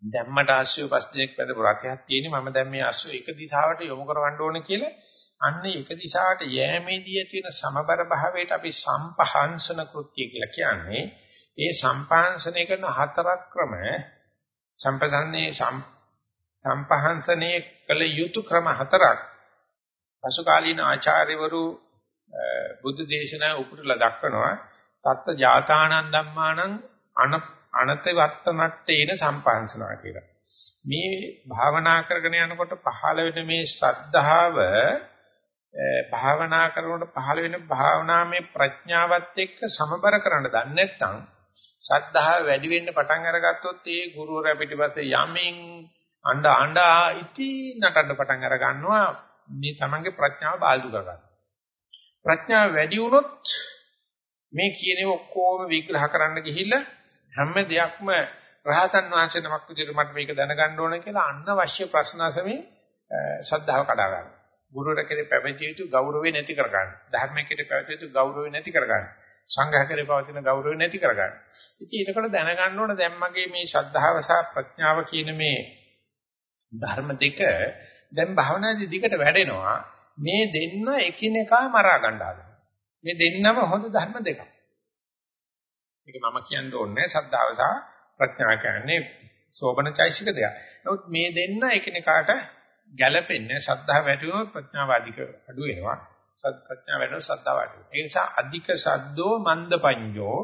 දැම්මට ආශ්‍රය පස් දිනක් වැදපු රථයක් තියෙන්නේ. මම දැන් මේ ආශ්‍රය එක දිශාවට යොමු කරවන්න ඕනේ කියලා. අන්න එක දිශාවට යෑමේදී තියෙන සමබර භාවයට අපි සම්පහන්සන කෘත්‍ය කියලා කියන්නේ. ඒ සම්පහන්සනය කරන හතරක් ක්‍රම සම්පදන්නේ සම්පහන්සනයේ කළ යුතු ක්‍රම හතරක්. පසුකාලීන ආචාර්යවරු බුද්ධ දේශනා උපුටලා දක්වනවා. තත්ත ජාතානන් ධම්මානං අන අනත වත්තනට්ඨේන සම්පහන්සනා කියලා. මේ භාවනා කරගෙන යනකොට පහළ වෙන මේ ශ්‍රද්ධාව භාවනා කරනකොට පහළ වෙන භාවනාමය ප්‍රඥාවත් එක්ක සමබර කරන්න දන්නේ නැත්නම් ශ්‍රද්ධාව වැඩි වෙන්න පටන් අරගත්තොත් ඒ ගුරුවරයා පිටිපස්සේ යමින් අඬ අඬ ඉති නටන්න පටන් අර ගන්නවා මේ තමන්ගේ ප්‍රඥාව බාල්දු කරගන්න. ප්‍රඥාව වැඩි වුණොත් මේ කියනේ ඔක්කොම විග්‍රහ කරන්න ගිහිල්ලා හැම දෙයක්ම රහතන් වහන්සේ නමක් විදිහට මට මේක දැනගන්න ඕන කියලා අනවශ්‍ය ප්‍රශ්න අසමින් ශ්‍රද්ධාව කඩා ගන්න. ගුරුවර කෙරේ පැවතිය යුතු ගෞරවය නැති කර ගන්න. ධර්මයේ කෙරේ පැවතිය යුතු ගෞරවය නැති කර ගන්න. සංඝයා කෙරේ පවතින ගෞරවය නැති කර ගන්න. ඉතින් ඒකවල දැනගන්න ඕන දැන් මගේ මේ ශ්‍රද්ධාව සහ ප්‍රඥාව කියන මේ ධර්ම දෙක දැන් භවනාදී දිගට වැඩෙනවා. මේ දෙන්න එකිනෙකා මරා ගන්න හදනවා. මේ දෙන්නම හොඳ ධර්ම දෙකක්. මේක මම කියන්න ඕනේ සද්ධාව සහ ප්‍රඥා කියන්නේ සෝබනචෛසික දෙයක්. නමුත් මේ දෙන්න එකිනෙකාට ගැළපෙන්නේ සද්ධා වැඩි වුණොත් ප්‍රඥාව අධික අඩු වෙනවා. සත් ප්‍රඥාව වැඩි වුණොත් සද්ධාව අඩු වෙනවා. ඒ නිසා අධික සද්දෝ මන්ද පඤ්ඤෝ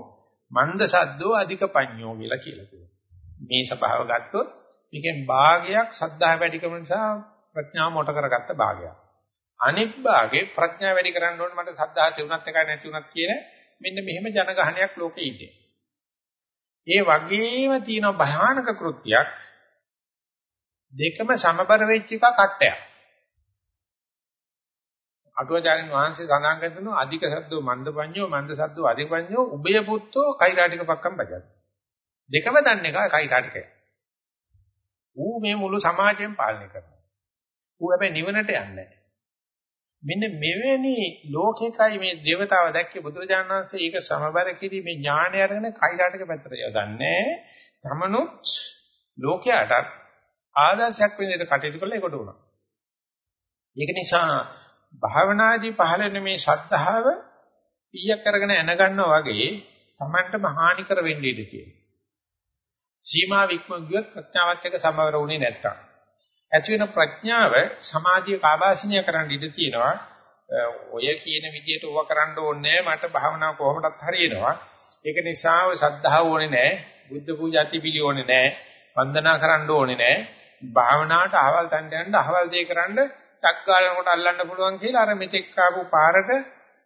මන්ද සද්දෝ අධික පඤ්ඤෝ කියලා කියලා කියනවා. මේ ස්වභාව ගත්තොත් මේකෙන් භාගයක් සද්ධා වැඩිකම නිසා ප්‍රඥාව මොට කරගත්ත භාගයක්. අනෙක් භාගේ ප්‍රඥාව වැඩි කරන්න ඕනේ මට සද්ධා තිබුණත් එකයි නැති වුණත් කියන මෙන්න මෙහෙම ජනගහනයක් ලෝකේ ඉන්නේ. ඒ වගේම තියෙන භයානක කෘත්‍යයක් දෙකම සමබර වෙච්ච එක කට්ටයක්. අටුවාචාරින් වහන්සේ සඳහන් කරනවා අධික සද්දෝ මන්දපඤ්ඤෝ මන්ද සද්දෝ අධිපඤ්ඤෝ උභය පුත්තෝ කෛරාටික පක්කම් බජත්. දෙකම දන්නේ කයි කෛරාටිකය. ඌ මේ මුළු සමාජයෙන් පාලනය කරනවා. ඌ හැබැයි නිවනට යන්නේ නැහැ. මෙන්න මෙවැනි ලෝකෙකයි මේ దేవතාව දැක්කේ බුදුරජාණන් වහන්සේ ඒක සමබර කිරීමේ ඥාණය අරගෙන කයිලාටක පැත්තට යොදන්නේ තමනුත් ලෝකයට ආදර්ශයක් විදිහට කටයුතු කළා ඒකට උනා. ඒක නිසා භාවනාදී පහළ වෙන මේ ශද්ධාව පීයක් කරගෙන එන ගන්නවා වගේ Tamanටම හානි කර වෙන්න ඉඩ තියෙනවා. සීමා වික්ම ගියොත් ප්‍රඥාවත් එක්ක සමවර වුණේ නැත්තම් ඇති වෙන ප්‍රඥාව සමාධිය කාබාසිනිය කරන්න ඉඩ තියෙනවා. ඔය කියන විදිහට ඕවා කරන්න ඕනේ මට භාවනාව කොහොමදත් හරියනවා. ඒක නිසා ඔය සද්ධාව ඕනේ නැහැ. බුද්ධ පූජා තිබිලි ඕනේ නැහැ. වන්දනා කරන්න ඕනේ නැහැ. භාවනාවට අහවල් තැනට යන්න අහවල් දේ කරන්න චක් ගාලනකොට අල්ලන්න පුළුවන් කියලා අර මෙතෙක් ආපු පාරට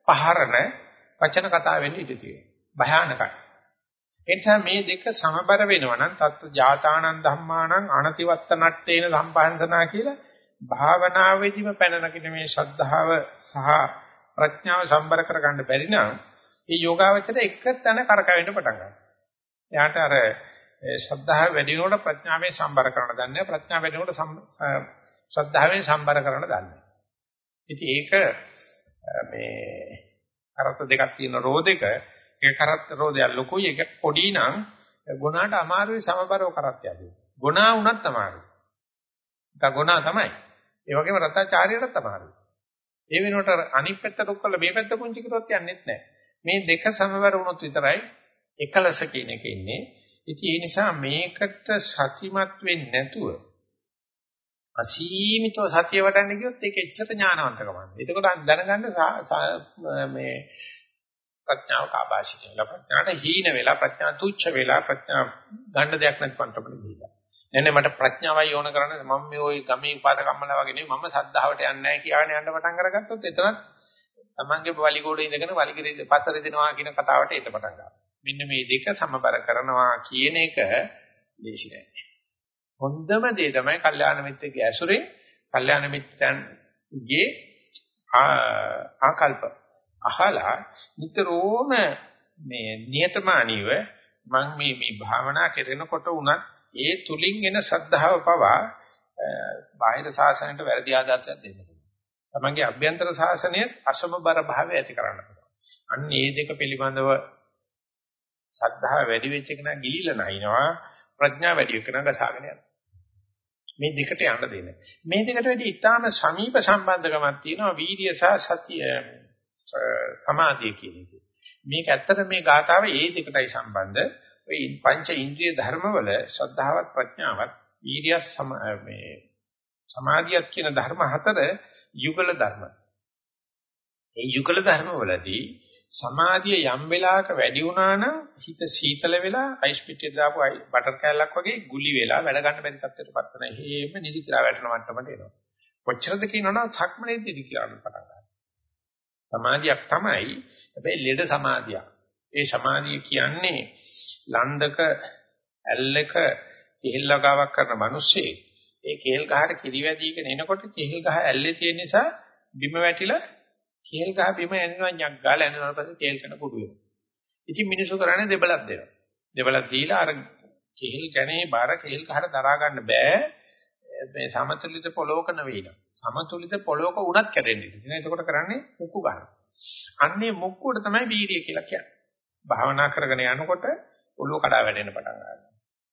පහරන වචන කතා වෙන්න ඉඩ තියෙනවා. භයානකයි. එනිසා මේ දෙක සමබර වෙනවා නම් තත්ත්ව ජාතානං ධම්මානං අනතිවත්ත නට්ටේන සම්පහන්සනා කියලා භාවනාවේදීම පැන නගින මේ ශ්‍රද්ධාව සහ ප්‍රඥාව සම්බර කරගන්න බැරි නම් මේ යෝගාවචරය එක තැන කරකවෙන්න පටන් ගන්නවා. එයාට අර ශ්‍රද්ධාව වැඩි වෙනකොට ප්‍රඥාවෙන් සම්බර කරන්න දන්නේ ප්‍රඥාව වැඩි වෙනකොට ශ්‍රද්ධාවෙන් සම්බර කරන්න දන්නේ. ඉතින් ඒක මේ කරත් දෙකක් තියෙන රෝදෙක ඒක කරත් රෝදයක් ලොකුයි ඒක පොඩි නම් ගුණාට අමාරුයි සමබරව කරත් යදී. ගුණා වුණත් අමාරුයි. ඒක ගුණා තමයි. ඒ වගේම රතාචාර්යයටත් අමාරුයි. ඒ වෙනුවට අනිත් පැත්ත රුක්කල මේ පැත්ත පුංචි කරොත් යන්නේත් නැහැ. මේ දෙක සමබර වුණොත් විතරයි එකලස කියන එක ඉන්නේ. ඉතින් ඒ නිසා මේකට සතිමත් වෙන්නේ නැතුව අසීමිතව සතිය වඩන්න ගියොත් ඒක එච්චර ඥානවන්තකමක්. එතකොට දැනගන්න මේ ප්‍රඥාව කාබාසික වෙලා ප්‍රඥාට හීන වෙලා ප්‍රඥා තුච්ච වෙලා ප්‍රඥා ගන්න දෙයක් නැති පන්ටපල ගිහිලා. එන්නේ මට ප්‍රඥාවයි ඕන කරන්නේ මම මේ ওই ගමේ උපාදකම්මලා වගේ නෙවෙයි මම සද්ධාවට යන්නේ නැහැ කියලානේ යන්න පටන් අරගත්තොත් එතනත් තමන්ගේ වලිගෝඩේ ඉඳගෙන වලිගිරේ පතර දෙනවා කියන කතාවට එත පටන් ගන්නවා. මෙන්න මේ දෙක සමබර කරනවා කියන එක ලේසි නෑ. හොඳම දේ තමයි කල්යාණ මිත්‍රගේ ඇසුරේ කල්යාණ මිත්‍රන්ගේ ආකල්ප අහලා නිතරම මේ නියතමානීව මම මේ මේ භාවනා කරනකොට උනත් ඒ තුලින් එන සද්ධාව පවා බාහිර සාසනයට වැරදි ආදර්ශයක් දෙන්න පුළුවන්. තමන්ගේ අභ්‍යන්තර සාසනයත් අසමබර භාවය ඇති කරන්න පුළුවන්. අන්න මේ දෙක පිළිබඳව සද්ධාව වැඩි වෙච්ච එක නම් ගිලිලා නැිනවා ප්‍රඥා වැඩි වෙන එක ගසාගෙන යනවා. මේ දෙකට යන්න දෙන්න. මේ දෙකට වැඩි ඊටාම සමීප සම්බන්ධකමක් තියෙනවා වීර්ය සහ සතිය සමාධිය කියන එක. මේක ඇත්තට මේ ගාථාව ඒ දෙකටයි සම්බන්ධ. ওই පංච ඉන්ද්‍රිය ධර්මවල ශ්‍රද්ධාවත් ප්‍රඥාවත් වීර්ය මේ සමාධියත් කියන ධර්ම හතර යුගල ධර්ම. ඒ යුගල ධර්ම වලදී සමාධිය යම් වෙලාවක වැඩි වුණා නම් හිත සීතල වෙලා අයිස් පිටියට දාපු බටර් කෑල්ලක් වගේ ගුලි වෙලා වැඩ ගන්න බැරි තත්ත්වයකට පත් වෙන. හේම නිදිකිරා වැටෙන මට්ටමට එනවා. කොච්චරද කියනවනම් සක්මනේ නිදිකිරාන්න පටන් ගන්නවා. සමාධියක් තමයි හැබැයි ලෙඩ සමාධියක්. ඒ සමාධිය කියන්නේ ලන්දක ඇල්ලක කෙහෙල් ලගාවක් කරන මිනිස්සේ ඒ කෙහෙල් ගහට කිරි වැදීගෙන එනකොට කෙහෙල් ගහ ඇල්ලේ තියෙන නිසා බිම වැටිලා කෙහෙල් ගහ බිම ඇනිනවා ඤක් ගාලා ඇනිනවා පස්සේ කෙහෙල් කන කුඩු වෙනවා. ඉතින් මිනිස්සු කරන්නේ දෙබලක් දෙනවා. දෙබලක් දීලා අර කෙහෙල් කනේ බාර කෙහෙල් ගහට දරා ගන්න බෑ. මේ සමතුලිත පොලෝක නෙවෙයි නෝ. සමතුලිත පොලෝක උනත් කැඩෙන්නේ. ඉතින් එතකොට කරන්නේ මුක්කු ගන්න. අන්නේ මුක්කුවට තමයි වීර්යය කියලා කියන්නේ. භාවනා කරගෙන යනකොට ඔළුව කඩා වැටෙන්න පටන් ගන්නවා.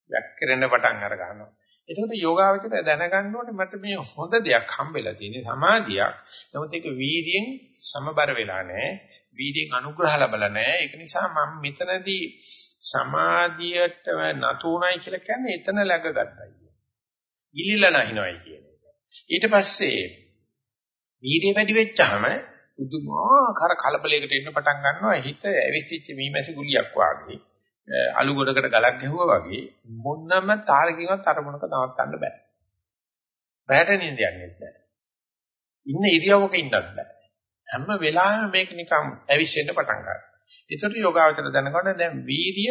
වැක්කිරෙන්න පටන් අර ගන්නවා. එතකොට යෝගාවචරය දැනගන්න ඕනේ මට මේ හොඳ දෙයක් හම්බෙලා තියෙන සමාධියක්. නමුත් ඒක වීර්යයෙන් සමබර වෙලා නැහැ. වීර්යයෙන් අනුග්‍රහ ලැබලා නැහැ. ඒක නිසා මම මෙතනදී සමාධියට නතුණයි කියලා කියන්නේ එතන läගගත්තයි. ගිලිලා නැහිනවයි කියන එක. ඊට පස්සේ වීර්යය වැඩි වෙච්චාම පුදුමාකාර කලබලයකට එන්න පටන් ගන්නවා හිත ඇවිස්සිච්ච මීමැසි ගුලියක් වාගේ. අලු ගොඩකට ගලක් ගැහුවා වගේ මොන්නම තාරකින්වත් අරමුණක නවත්තන්න බෑ. බෑට නින්ද යන්නේ නැහැ. ඉන්න ඉරියව්වක ඉන්නත් බෑ. හැම වෙලාවෙම මේක නිකන් ඇවිස්සෙන්න පටන් ගන්නවා. ඒකට යෝගාවචර දැනගන්න දැන් වීර්ය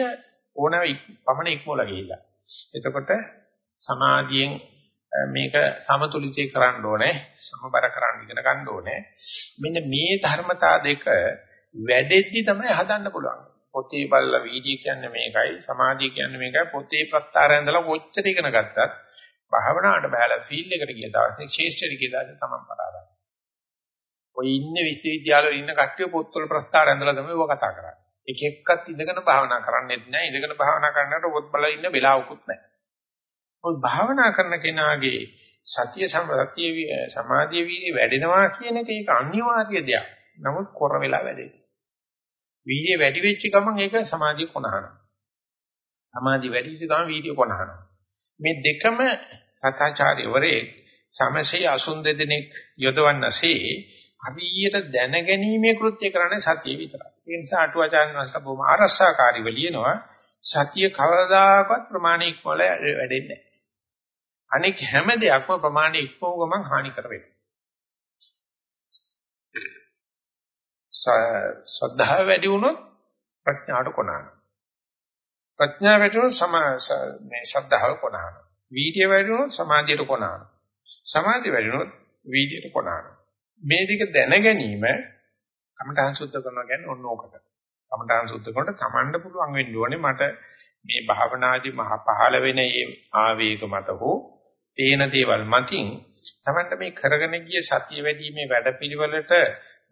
ඕන පමණ ඉක්මවලා ගිහිල්ලා. එතකොට සමාධියෙන් මේක සමතුලිතේ කරන්න ඕනේ සමබර කරන්න ඉගෙන ගන්න ඕනේ මෙන්න මේ ධර්මතා දෙක වැඩෙද්දි තමයි හදන්න පුළුවන් පොතේ බලලා වීඩියෝ කියන්නේ මේකයි සමාධිය කියන්නේ මේකයි පොතේ ප්‍රස්තාරය ඇඳලා කොච්චර ඉගෙන ගත්තත් භාවනාවට බහැලා ෆීල්ඩ් එකට ගිය දවසේ ශේෂ්ඨරි කියලා තමයි පටාගන්නේ. ඔය ඉන්නේ විශ්වවිද්‍යාවවල ඉන්න කට්ටිය පොත්වල ප්‍රස්තාරය ඇඳලා තමයි ඔය කතා කරන්නේ. එක එක්කත් ඉඳගෙන භාවනා කරන්නේත් නැහැ. ඉඳගෙන භාවනා කරනකොට පොත් බලලා ඉන්න වෙලාවකුත් නැහැ. ඔය භාවනා කරන කෙනාගේ සතිය සම්පතිය සමාධිය වීර්ය වැඩෙනවා කියන එක ඒක අනිවාර්ය දෙයක්. නමුත් කොර වෙලා වැඩෙන්නේ. වීර්ය වැඩි වෙච්ච ගමන් ඒක සමාධිය කොනහනවා. සමාධිය වැඩි වෙච්ච ගමන් වීර්ය කොනහනවා. මේ දෙකම කථාචාර්යවරේ සමසේ 82 දෙනෙක් යොදවන්නසේ හරියට දැනගැනීමේ කෘත්‍ය කරන්නේ සතිය විතරයි. ඒ නිසා අටුවාචාර්ය වහන්සේලා බොහොම ආරස්සාකාරීව ලියනවා සතිය කවදාකවත් ප්‍රමාණික වල වැඩෙන්නේ නැහැ. අනෙක් හැම දෙයක්ම ප්‍රමාණය ඉක්මව ගමන් හානි කර වෙනවා. ශ්‍රද්ධාව වැඩි වුණොත් ප්‍රඥාට කොනනවා. ප්‍රඥාව වැඩිවුණොත් මේ ශ්‍රද්ධාව කොනහන. වීර්ය වැඩිවුණොත් සමාධියට කොනහන. සමාධිය වැඩිවුණොත් වීර්යයට කොනහන. මේ දෙක දැන ගැනීම කමඨාන් සුද්ධ කරනවා කියන්නේ ඔන්න ඕකට. කමඨාන් සුද්ධ කරනකොට තමන්ට පුළුවන් වෙන්න ඕනේ මට මේ භාවනාදී මහ පහළ වෙන මේ ආවේග මත හෝ පේන දේවල් මතින් තමන්ට මේ කරගෙන ගිය සතිය වැඩිීමේ වැඩපිළිවෙලට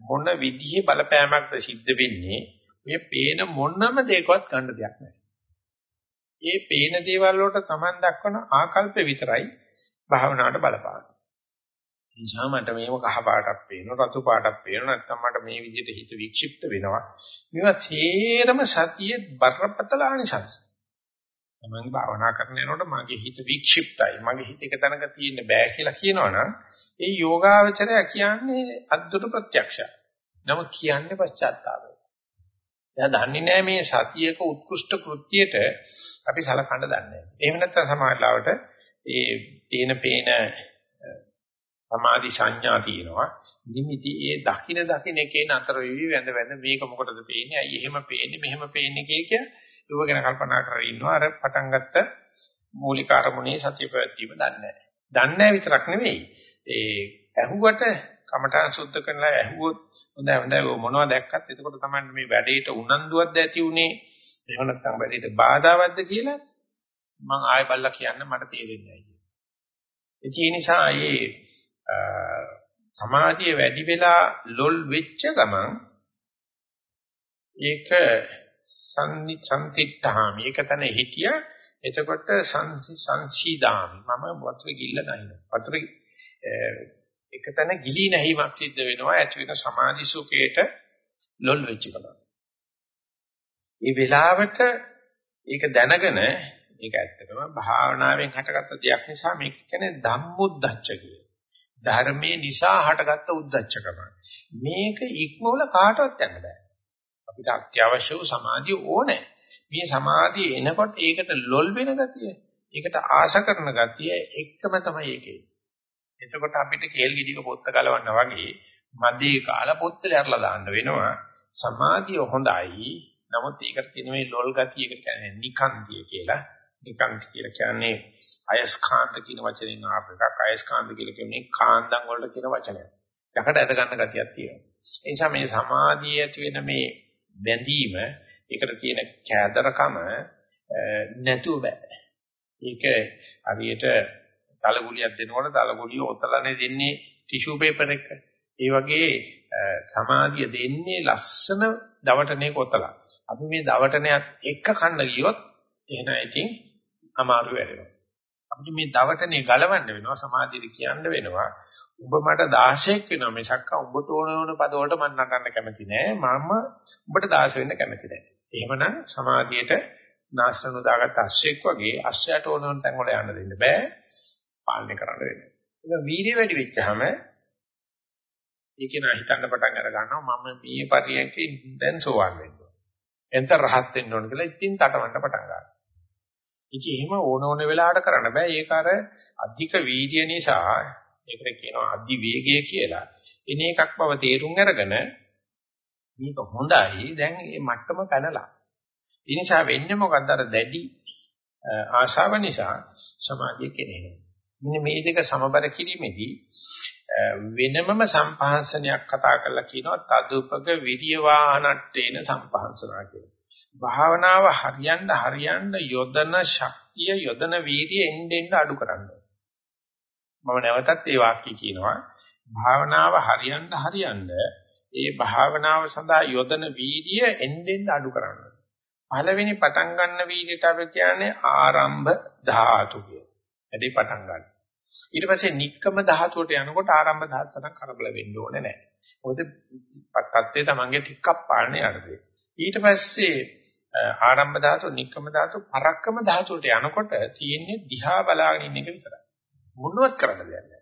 මොන විදිහේ බලපෑමක්ද සිද්ධ වෙන්නේ මේ පේන මොනම දෙයකවත් ගන්න දෙයක් නැහැ. මේ පේන දේවල් වලට තමන් දක්වන ආකල්ප විතරයි භාවනාවට බලපාන. නිසා මට මේව කහ පාටක් පේනවා රතු පාටක් පේනවා නැත්නම් මට මේ විදිහට හිත වික්ෂිප්ත වෙනවා. මේවා සේරම සතියේ බරපතල ආනිසංස. මම භාවනා කරන යනකොට මගේ හිත වික්ෂිප්තයි. මගේ හිත එක තැනක තියෙන්න බෑ කියලා කියනවනම් ඒ යෝගාවචරය කියන්නේ අද්දුට ප්‍රත්‍යක්ෂයි. නම කියන්නේ පශ්චාත්තාපය. එයා දන්නේ නැහැ මේ සතියක උත්කෘෂ්ඨ කෘත්‍යයට අපි සලකන්න දන්නේ නැහැ. එහෙම නැත්නම් සමාජලාවට ඒ පේන පේන සමාධි සංඥා තියෙනවා. නිමිති ඒ දකින දකින එකේ නතර වෙවි වැඳ වැඳ මේක මොකටද පේන්නේ? ඇයි එහෙම පේන්නේ? මෙහෙම පේන්නේ කිය කිය ඒව ගැන කල්පනා කරගෙන ඉන්නවා. අර පටන් ගත්ත මූලික අරමුණේ සතිය පැවැත්වීම දන්නේ නැහැ. දන්නේ නැහැ විතරක් නෙවෙයි. ඒ ඇහුවට කමඨාන් සුද්ධ කරලා ඇහුවොත් හොඳයි හොඳයි මොනවද දැක්කත් එතකොට තමයි මේ වැඩේට උනන්දුවක්ද ඇති උනේ එහෙම නැත්නම් වැඩේට බාධාවත්ද කියලා මම ආයෙ බල්ලා කියන්න මට තේරෙන්නේ නැහැ. ඒ නිසා මේ සමාධිය වැඩි වෙලා ලොල් වෙච්ච ගමන් ඒක සංතිත්තාම ඒක තන හිටිය. එතකොට සංසි සංසීදාමි. මම වතුර ගිල්ල නැහින. වතුර එක තැන ගිලී නැහිමක් සිද්ධ වෙනවා. ඇති වෙන සමාධි සුඛයට ලොල් වෙච්ච ගමන්. ඒ වෙලාවට ඒක දැනගෙන ඒක ඇත්තටම භාවනාවෙන් හටගත්ත දෙයක් නිසා මේක කියන්නේ ධම්මුද්දච්ච කියලා. ධර්මයේ නිසා හටගත්ත උද්දච්චකම. මේක ඉක්මවල කාටවත් යන්න බෑ. අපිට අත්‍යවශ්‍ය වූ සමාධිය ඕනේ. මේ සමාධිය එනකොට ඒකට ලොල් වෙන ගතිය, ඒකට ආශ කරන ගතිය එකම තමයි ඒකේ. එතකොට අපිට කේල් ගෙඩියක පොත්ත ගලවන්න වගේ මදේ කාලා පොත්තේ ඇරලා දාන්න වෙනවා. සමාධිය හොඳයි. නමුත් ඒකට කියන මේ ලොල් ගතිය එකට කියන්නේ නිකන්දිය කියලා. නිකන්ති කියලා කියන්නේ අයස්කාන්ත කියන වචනෙන් ආපු එකක්. අයස්කාන්ත කියලා කියන්නේ කාන්දන් වලට කියන වචනයක්. යකට ඇද ගන්න ගතියක් තියෙනවා. ඒ නිසා මේ සමාධිය ඇති වෙන මේ බැඳීම, ඒකට තියෙන කෑදරකම නැතුව බෑ. ඒක හරියට තලගුලියක් දෙනකොට තලගුලිය ඔතලනේ දෙන්නේ ටිෂු පේපර් එක. ඒ වගේ සමාධිය දෙන්නේ ලස්සන දවටනේ කොතලා. අපි මේ දවටනයත් එක්ක කන්න ගියොත් එහෙනම් ඉතින් අමාරු වෙනවා. අපිට මේ දවටනේ ගලවන්න වෙනවා සමාධියට කියන්න වෙනවා. ඔබ මට 16ක් වෙනවා මිසක් උඹට ඕන ඕන පද වලට මම නටන්න කැමති නෑ. මම උඹට 16 වෙන්න කැමති නෑ. එහෙමනම් සමාධියට නාස්රණු දාගත්ත අශ්වයෙක් වගේ අශ්වයට ඕන ඕන තැන් වල යන්න දෙන්න බෑ. පාලනය කරන්න වෙනවා. ඒක වීර්ය වැඩි වෙච්චාම ඒක නා හිතන්න පටන් අර ගන්නවා මම මේ පරියන්කේ දැන් සෝවන් වෙන්න ඕන. එතන රහත් වෙන්න ඕන කියලා ඉතින් තටවන්න පටන් ගන්නවා. ඉතින් එහෙම ඕන ඕන වෙලාවට කරන්න බෑ. ඒක අර අධික වීර්ය නිසා ඒකට කියනවා අධි වේගය කියලා. එන එකක් බව තේරුම් අරගෙන මේක හොඳයි. දැන් මේ මට්ටම පැනලා. ඒ නිසා වෙන්නේ මොකද්ද අර දැඩි ආශාව නිසා සමාධිය කෙරෙනවා. මෙන්න මේ දෙක සමබර කිරීමේදී වෙනමම සම්පහන්සනයක් කතා කරලා කියනවා තදුපක විරියවාහනට්ටේන සම්පහන්සනා කියලා. භාවනාව හරියන්න හරියන්න යොදන ශක්තිය යොදන වීර්යය එන්න එන්න අඩු කරන්න. මම නැවතත් ඒ වාක්‍ය කියනවා. භාවනාව හරියන්න හරියන්න ඒ භාවනාව සඳහා යොදන වීර්යය එන්න එන්න අඩු කරන්න. පළවෙනි පටන් ගන්න වීර්යයට අපි කියන්නේ ආරම්භ ධාතු කිය. වැඩි පටන් ගන්න. ඊට පස්සේ නික්කම ධාතුවට යනකොට ආරම්භ ධාතුවෙන් කරබල වෙන්න ඕනේ නැහැ. මොකද පත්තත්තේ තමන්ගේ ටිකක් පාන්නේ යන්නේ. ඊට පස්සේ ආරම්භ ධාතු, නික්කම ධාතු, පරක්කම ධාතුවට යනකොට තියෙන්නේ දිහා බලාගෙන ඉන්න එක විතරයි. මොනවත් කරන්න දෙයක් නැහැ.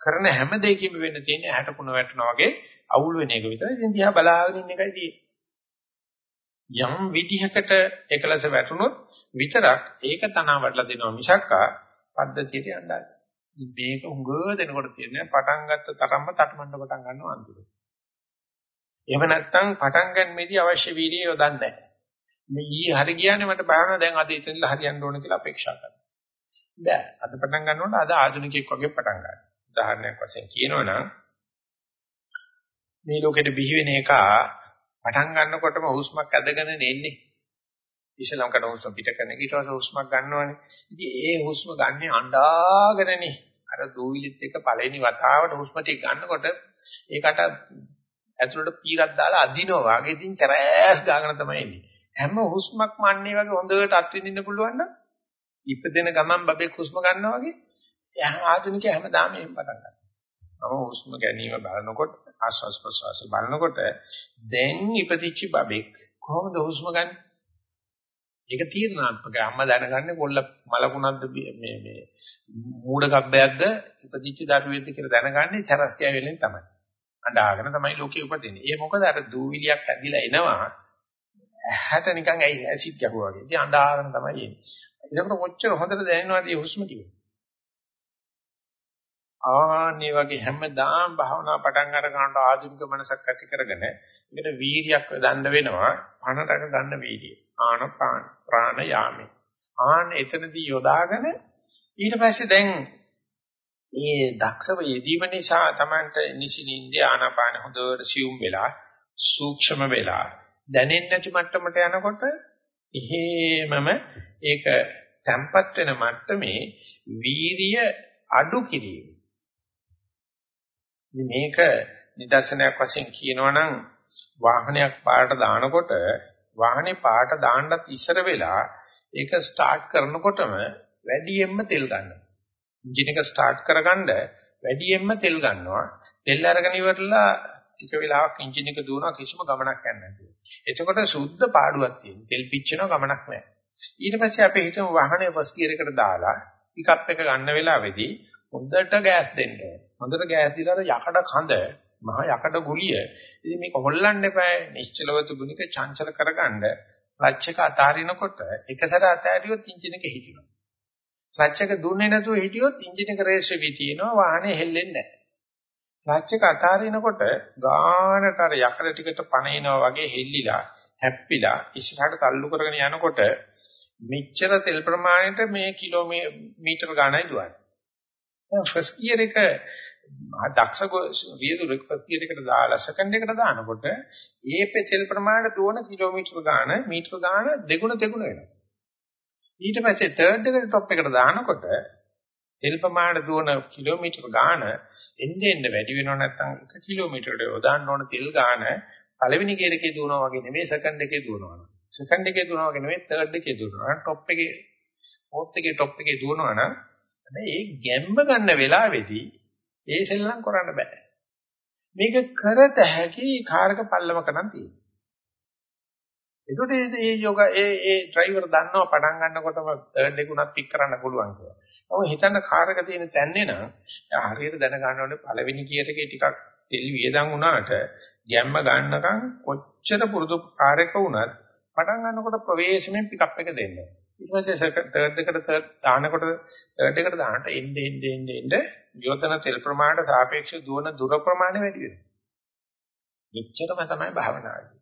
කරන හැම දෙයකින්ම වෙන්න තියෙන්නේ ඇහැට කුණ වැටෙනා වගේ අවුල් වෙන එක විතරයි. ඉතින් දිහා බලාගෙන ඉන්න එකයි තියෙන්නේ. යම් විදිහකට එකලස වැටුනොත් විතරක් ඒක තනවා වඩලා දෙනවා මිසක්කා පද්ධතියට යන්නයි. මේක උඟ දෙනකොට තියෙන්නේ පටන් ගත්ත තරම්ම තටමඬ පටන් ගන්නවා අන්තිමට. එහෙම නැත්නම් පටන් ගන්න මේදී අවශ්‍ය වීර්යය යොදන්නේ නැහැ. මේ ඊයේ හරි කියන්නේ මට භාවනාව දැන් අද ඉතින්ලා හරියන්න ඕන කියලා අපේක්ෂා කරනවා. බෑ. අද පටන් ගන්නකොට අද ආධුනිකයෙක් වගේ පටන් ගන්න. උදාහරණයක් වශයෙන් කියනවනම් මේ ලෝකෙට බිහි වෙන එක පටන් ගන්නකොටම හුස්මක් ඇදගෙන නෙන්නේ. ඉස්සලම් කරන හුස්ම පිට කරන ඊට පස්සේ හුස්මක් ගන්නවනේ. ඉතින් ඒ හුස්ම ගන්න අඬාගෙනනේ. අර දූවිලිත් එක පළවෙනි වතාවට හුස්ම ටික ගන්නකොට ඒකට ඇතුළට පීරක් දාලා අදිනවා වගේ ඉතින් චරෑස් ගාගෙන තමයි එන්නේ. හැම හුස්මක්ම අන්නේ වගේ හොඳට අත්විඳින්න පුළුවන් නම් ඉපදෙන ගමන් බබෙක් හුස්ම ගන්නවා වගේ එහා ආධුනිකයා හැමදාම එහෙම පටන් ගන්නවා. මම හුස්ම ගැනීම බලනකොට ආස්වාස් ප්‍රසවාස බලනකොට දැන් ඉපදිච්ච බබෙක් කොහොමද හුස්ම ගන්නේ? ඒක තීරණාත්මකයි. අම්මා දැනගන්නේ කොල්ල මලකුණක්ද මේ මේ මූඩ කබ්බයක්ද ඉපදිච්ච දරුවෙක්ද කියලා දැනගන්නේ චරස් කැවෙලෙන් තමයි. අඬාගෙන තමයි ලෝකේ උපදින්නේ. ඒ මොකද අර දූවිලියක් ඇදිලා එනවා ඇහැට නිකන් ඇසිඩ් ගැහුවා වගේ. ඉතින් අඬාගෙන තමයි එන්නේ. ඒකට කොච්චර හොඳට දැනෙනවද මේ හුස්ම ටික? ආන්නේ වගේ හැමදාම භාවනා පටන් අර ගන්නට ආධුනික මනසක් ඇති කරගෙන ඒකට වීර්යයක් දඬ වෙනවා පණරක ගන්න වීර්යය. ආන ප්‍රාණ ප්‍රාණ යාමේ. ආන එතනදී යොදාගෙන ඊට පස්සේ දැන් මේ දක්ෂව යෙදීම නිසා Tamanට නිසිනින්ද ආනාපාන හොඳට සියුම් වෙලා සූක්ෂම වෙලා දැනෙන්නේ නැති මට්ටමට යනකොට එහෙමම ඒක තැම්පත් වෙන මට්ටමේ වීරිය අඩු කිරීම. මේක නිදර්ශනයක් වශයෙන් කියනවනම් වාහනයක් පාට දානකොට වාහනේ පාට දාන්නත් ඉස්සර වෙලා ඒක ස්ටාර්ට් කරනකොටම වැඩියෙන්ම තෙල් ගන්නවා. එන්ජින් එක ස්ටාර්ට් කරගන්න වැඩියෙන්ම තෙල් ගන්නවා. තෙල් අරගෙන ඉවරලා ටික වෙලාවක් එන්ජින් එක දුවනවා කිසිම ගමනක් යන්නේ නැතුව. එතකොට සුද්ධ පාඩුවක් තියෙනවා. තෙල් පිච්චෙනවා ගමනක් නැහැ. ඊට පස්සේ අපි හිතමු වාහනේ ෆස්ට් ගියර් එකට දාලා පිකප් එක ගන්න වෙලාවේදී හොඳට ගෑස් දෙන්න ඕනේ. හොඳට ගෑස් දීලා යකඩ කඳ මහා යකඩ ගුලිය. ඉතින් මේක හොල්ලන්න එපා. නිශ්චලව තිබුණික චංචල කරගන්න ක්ලච් එක අතාරිනකොට එකසර අතාරියොත් එන්ජින් එක හිටිනවා. ක්ලච් එක දුන්නේ නැතුව හිටියොත් එන්ජින් එක රේස් වෙවි තියෙනවා වාහනේ හෙල්ලෙන්නේ නැහැ. ක්ලච් එක අතාරිනකොට ගානට අර යකඩ ටිකට පණිනවා වගේ හෙල්ලිලා හැප්පිලා ඉස්සරහට තල්ලු කරගෙන යනකොට මෙච්චර තෙල් ප්‍රමාණයට මේ කිලෝමීටර ගණනයි දුවන්නේ. දැන් ෆස්ට් ගියර් එක දක්ෂ වියදුර ෆස්ට් ගියර් එකට දාලා සෙකන්ඩ් එකට දානකොට ඒ තෙල් ප්‍රමාණයට දුවන කිලෝමීටර ගාන මීටර ගාන දෙගුණ දෙගුණ වෙනවා. ඊට පස්සේ තර්ඩ් එකට টොප් එකට දානකොට තෙල් ප්‍රමාණය දුවන කිලෝමීටර ගාන එන්නේ එන්නේ වැඩි වෙනව නැත්නම් 1 කිලෝමීටරට යොදාන්න ඕන තෙල් ගාන පළවෙනි ගියර එකේ දුවනවා වගේ නෙමෙයි සෙකන්ඩ් එකේ දුවනවා. සෙකන්ඩ් එකේ දුවනවා වගේ නෙමෙයි තර්ඩ් එකේ දුවනවා. টොප් එකේ ෆෝර්ත් එකේ টොප් එකේ දුවනවා නම් ඒ ගැම්ම ගන්න වෙලාවේදී ඒ සෙල්ලම් කරන්න බෑ. මේක කරත හැකි කාර්ක පල්ලමක නම් තියෙනවා. ඒකට මේ යෝග ඒ ඒ ඩ්‍රයිවර් දන්නවා පටන් ගන්නකොටම තර්ඩ් එක උනත් පික් කරන්න පුළුවන් කියලා. ඔව් හිතන්න කාර් එක තියෙන තැන්නේ නම් හරියට දැන ගන්න ඕනේ පළවෙනි ගියර් එකේ ටිකක් තෙල් වියදම් වුණාට ගැම්ම ගන්නකම් කොච්චර පුරුදු කාර් එක වුණත් පටන් ගන්නකොට ප්‍රවේශමෙන් පිකප් එක දෙන්න. ඊට පස්සේ තර්ඩ් එකට දානකොට තර්ඩ් එකට දානට එන්නේ එන්නේ එන්නේ එන්නේ යොදන තෙල් ප්‍රමාණයට සාපේක්ෂව දුවන දුර ප්‍රමාණය වැඩි වෙනවා. මෙච්චරම තමයි භාවනාවේ.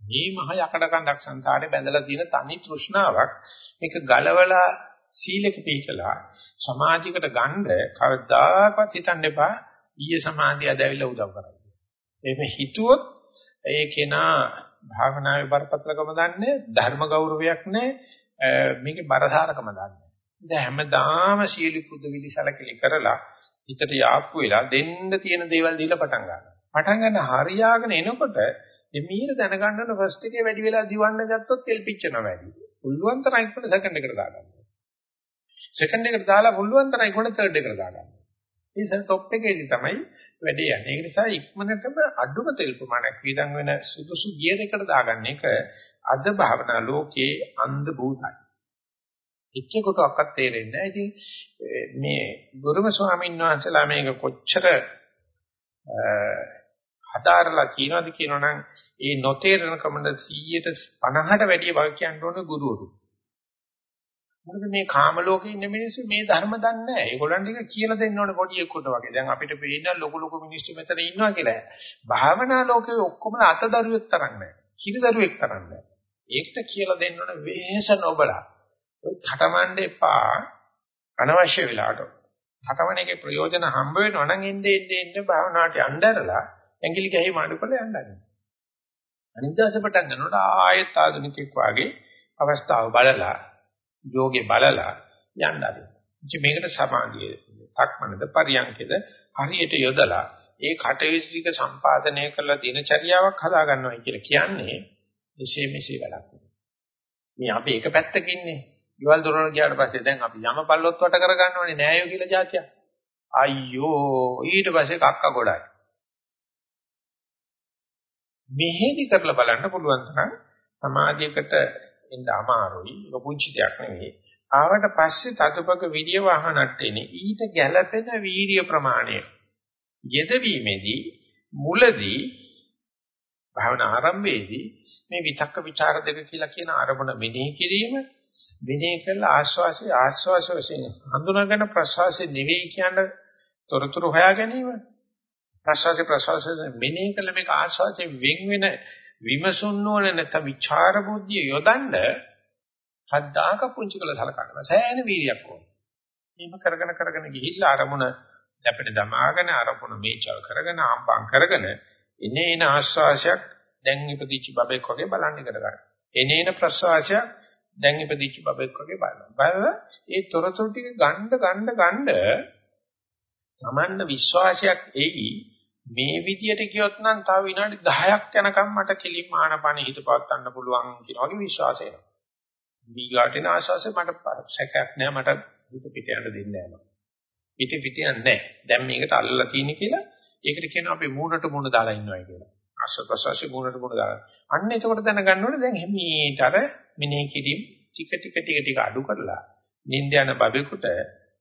මේ මහ යකඩ කන්දක් සංසාරේ බැඳලා තියෙන තනි තෘෂ්ණාවක් මේක ගලවලා සීලක පිළිකලා සමාජයකට ගන්න කවදාකවත් හිතන්න එපා ඊයේ සමාධිය අදවිලා උදව් කරයි. එහෙම හිතුවොත් ඒ කෙනා භාවනාවේ බරපතලකම දන්නේ ධර්ම ගෞරවයක් නැහැ මේකේ බරසාරකම දන්නේ. දැන් හැමදාම සීලි පුදු විලිසලකලි කරලා හිතට යාප්පු වෙලා දෙන්න තියෙන දේවල් දීලා පටන් ගන්නවා. පටන් ගන්න හරියාගෙන එනකොට එමීර දැනගන්න ඕන ෆස්ට් එකේ වැඩි වෙලා දිවන්න ගත්තොත් තෙල් පිච්චෙනවා වැඩි. පුළුවන් තරම් ඉක්මනට සෙකන්ඩ් එකට දාගන්න. සෙකන්ඩ් එකට දාලා පුළුවන් තරම් ඉක්මනට තර්ඩ් එකට දාගන්න. මේ සර් টොප් එකේදී තමයි වැඩේ යන්නේ. ඒ නිසා ඉක්මනටම අඩුම තෙල් ප්‍රමාණයක් විදන් වෙන සුදුසු ගියර් එකට දාගන්න එක අද භාවනා ලෝකයේ අන්ධ භූතයි. එච්චකොට අක්කත් තේරෙන්නේ නැහැ. ඉතින් මේ ගුරුම ස්වාමීන් වහන්සේලා මේක කොච්චර හදාරලා කියනවාද කියනවනම් ඒ නොතේරෙන කමද 150ට වැඩිය වග කියන්න ඕන ගුරුවරු. මොකද මේ කාම ලෝකේ ඉන්න මිනිස්සු මේ ධර්ම දන්නේ නැහැ. ඒගොල්ලන් ටික කියලා දෙන්න ඕනේ පොඩි එක්කට වගේ. දැන් අපිට පේන ලොකු ලොකු මිනිස්සු මෙතන ඉන්නවා කියලා. භාවනා ලෝකේ ඔක්කොම අතදරුවෙක් තරම් නැහැ. කිරිදරුවෙක් තරම් නැහැ. ඒකට කියලා දෙන්න ඕන වෙහස නොබලා. ඔය කටමඬ එපා අනවශ්‍ය වෙලාවට. කටමන එකේ ප්‍රයෝජන හම්බ වෙනවා නම් එන්නේ එන්නේ එන්නේ භාවනාවට යnderලා ඇඟිලි ගහේ මාඩුකල යන්නන්නේ. අනිත් දවසේ පටන් ගන්නකොට ආයෙත් ආධුනිකෙක් වාගේ අවස්ථාව බලලා යෝගේ බලලා යන්න ආදී. ඉතින් මේකට සමාධිය සක්මනද පරියන්කේද හරියට යොදලා ඒ කටයුතු ටික සම්පාදනය කරලා දිනචරියාවක් හදා ගන්නවා කියලා කියන්නේ එසේ මෙසේ වැඩක් නෙවෙයි. මේ අපි එක පැත්තක ඉන්නේ. ඊවල දොරන ගියාට පස්සේ දැන් අපි යම පල්ලොත් වට කර ගන්නවනේ නෑයෝ කියලා જાතියක්. අයියෝ ඊට පස්සේ කක්ක ගොඩයි. මෙහෙදි කරලා බලන්න පුළුවන් තරම් සමාධියකට එන්න අමාරුයි. ඒක පුංචි දෙයක් නෙවෙයි. ආවට පස්සේ තතුපක විරිය වහනට එන්නේ ඊට ගැළපෙන වීර්ය ප්‍රමාණය. යෙදවීමේදී මුලදී භාවනා ආරම්භයේදී මේ විතක්ක ਵਿਚාර දෙක කියලා කියන අරමුණ මෙනෙහි කිරීම මෙනෙහි කළ ආශ්වාසය ආශ්වාස වශයෙන් හඳුනාගෙන ප්‍රශ්වාසය නෙවෙයි කියන තොරතුරු හොයා ගැනීම ප්‍රශ්වාසය ප්‍රශ්වාසය මෙනෙහි කළ මේක ආශ්වාසයෙන් වෙන් වෙන විමසුන් නොවන නැත්නම් විචාර බුද්ධිය යොදන්න හද්දාක පුංචි කළ සලකන්න සෑහෙන වීර්යයක් ඕන. මේක කරගෙන කරගෙන ගිහිල්ලා අරමුණ දැපෙන දමාගෙන අරමුණ මේචල් කරගෙන ආම්පම් කරගෙන එනේන ආශ්වාසයක් දැන් ඉපදිච්ච බබෙක් වගේ බලන්න ඉගෙන ගන්න. එනේන ප්‍රශ්වාසයක් දැන් ඉපදිච්ච බබෙක් වගේ බලන්න. බලලා ඒ තොරතුරු ටික ගන්න ගන්න ගන්න සමන්න විශ්වාසයක් එයි මේ විදියට කියොත් නම් තව විනාඩි 10ක් යනකම් මට කෙලින්ම ආනපන හිත පවත්වන්න පුළුවන් කියන වගේ විශ්වාසය එනවා. දීගාටින ආශාසෙ මට සැකයක් නෑ මට හිත පිට යන්න දෙන්නේ නෑ මම. පිට පිට යන්නේ නෑ. දැන් මේකට අල්ලලා තියෙන කියලා ඒකට කියනවා අපි මූණට මූණ දාලා ඉන්නවා කියලා. ආශාසසසි මූණට මූණ දාලා. අන්න එතකොට දැනගන්න ඕනේ දැන් හිමීට අර මිනේ කිදිම් ටික ටික ටික ටික අඩු කරලා නිින්ද යන බබෙකුට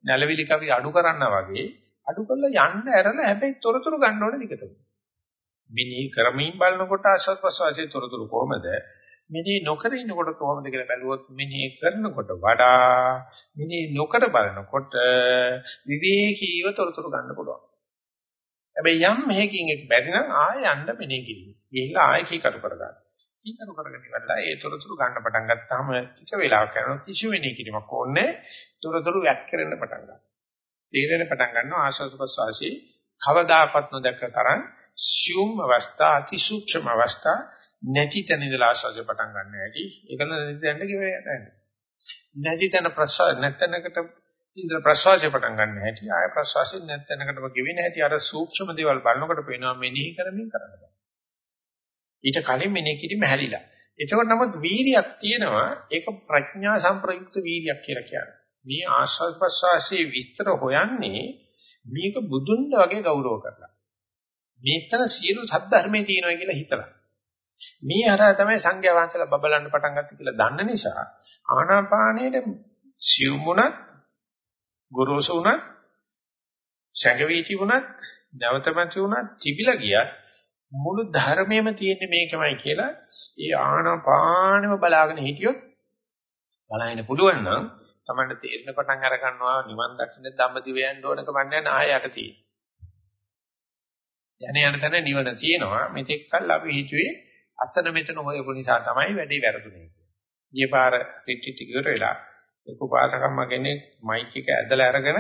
නැලවිලි කවි අඩු කරනවා වගේ අඩු කරලා යන්න ඇරලා හැබැයි තොරතුරු ගන්න ඕනේ දිගටම. මිනී කරමින් බලනකොට ආශස් ප්‍රසවාසයේ තොරතුරු කොහමද? මිනී නොකර ඉන්නකොට කොහොමද කියලා බැලුවොත් මිනී කරනකොට වඩා මිනී නොකර බලනකොට විවේකීව තොරතුරු ගන්න පුළුවන්. හැබැයි යම් මෙහෙකින් එක බැරි නම් ආයෙ යන්න මිනී කිරියි. ගිහිල්ලා ආයෙ කීකරු කරගන්න. කීකරු කරගෙන ඉවරලා ඒ තොරතුරු ගන්න පටන් ගත්තාම ටික වෙලාවක් යනකොට කිසි වෙන්නේ කිරීමක් ඕනේ. තොරතුරු වැක් කරන්න පටන් ගන්නවා. තේරෙන පටන් ගන්නවා ආශස් ප්‍රසවාසී කවදාකවත් නොදැක තරම් සියුම් අවස්ථා අතිසූක්ෂම අවස්ථා නැති තැන ඉඳලා ආශාසය පටන් ගන්න හැටි. ඒකල නැති තැනට ගෙවේ යන්නේ නැති තැන ප්‍රසවාස නැත්නම්කට ඉඳලා ප්‍රසවාසය පටන් ගන්න හැටි ආය ප්‍රසවාසය නැත්නම්කටම ගෙවෙන හැටි. අර සූක්ෂම දේවල් බලනකොට පේනවා මෙනෙහි කරමින් කරන්න බෑ. ඊට කලින් මෙනෙහි කිරීම හැලිලා. එතකොට නමුත් වීරියක් තියෙනවා. ඒක ප්‍රඥා සම්ප්‍රයුක්ත වීරියක් කියලා කියන්නේ. මේ ආස්වාද ප්‍රසවාසයේ විස්තර හොයන්නේ මේක බුදුන් වගේ ගෞරව කරලා. මේතන සියලු සද්ධර්මයේ තියෙනවා කියලා හිතලා. මේ හරහා තමයි සංඝයා වහන්සේලා බබලන්න පටන් ගත්තේ කියලා දන්න නිසා ආනාපානයේ සිවුමුණත් ගුරුසුණත් සංගවීති වුණත් නැවතමති වුණත් තිබිලා ගියත් මුළු ධර්මයේම තියෙන්නේ මේකමයි කියලා ඒ ආනාපානෙම බලාගෙන හිටියොත් බලන්න පුළුවන් නම් තමන්ට තේරෙන පටන් අර ගන්නවා නිවන් දකින්න ධම්මදිව යන්න ඕනක වන්නේ නැහැ යට තියෙන. යන යන තැන නිවන තියෙනවා. මෙතෙක් කල් අපි හිතුවේ අතන මෙතන හොයපු නිසා තමයි වැඩේ වැරදුනේ කියලා. ඊපාර ටිටි ඉවර වෙලා ඒක උපාසකම්ම කෙනෙක් මයික් එක ඇදලා අරගෙන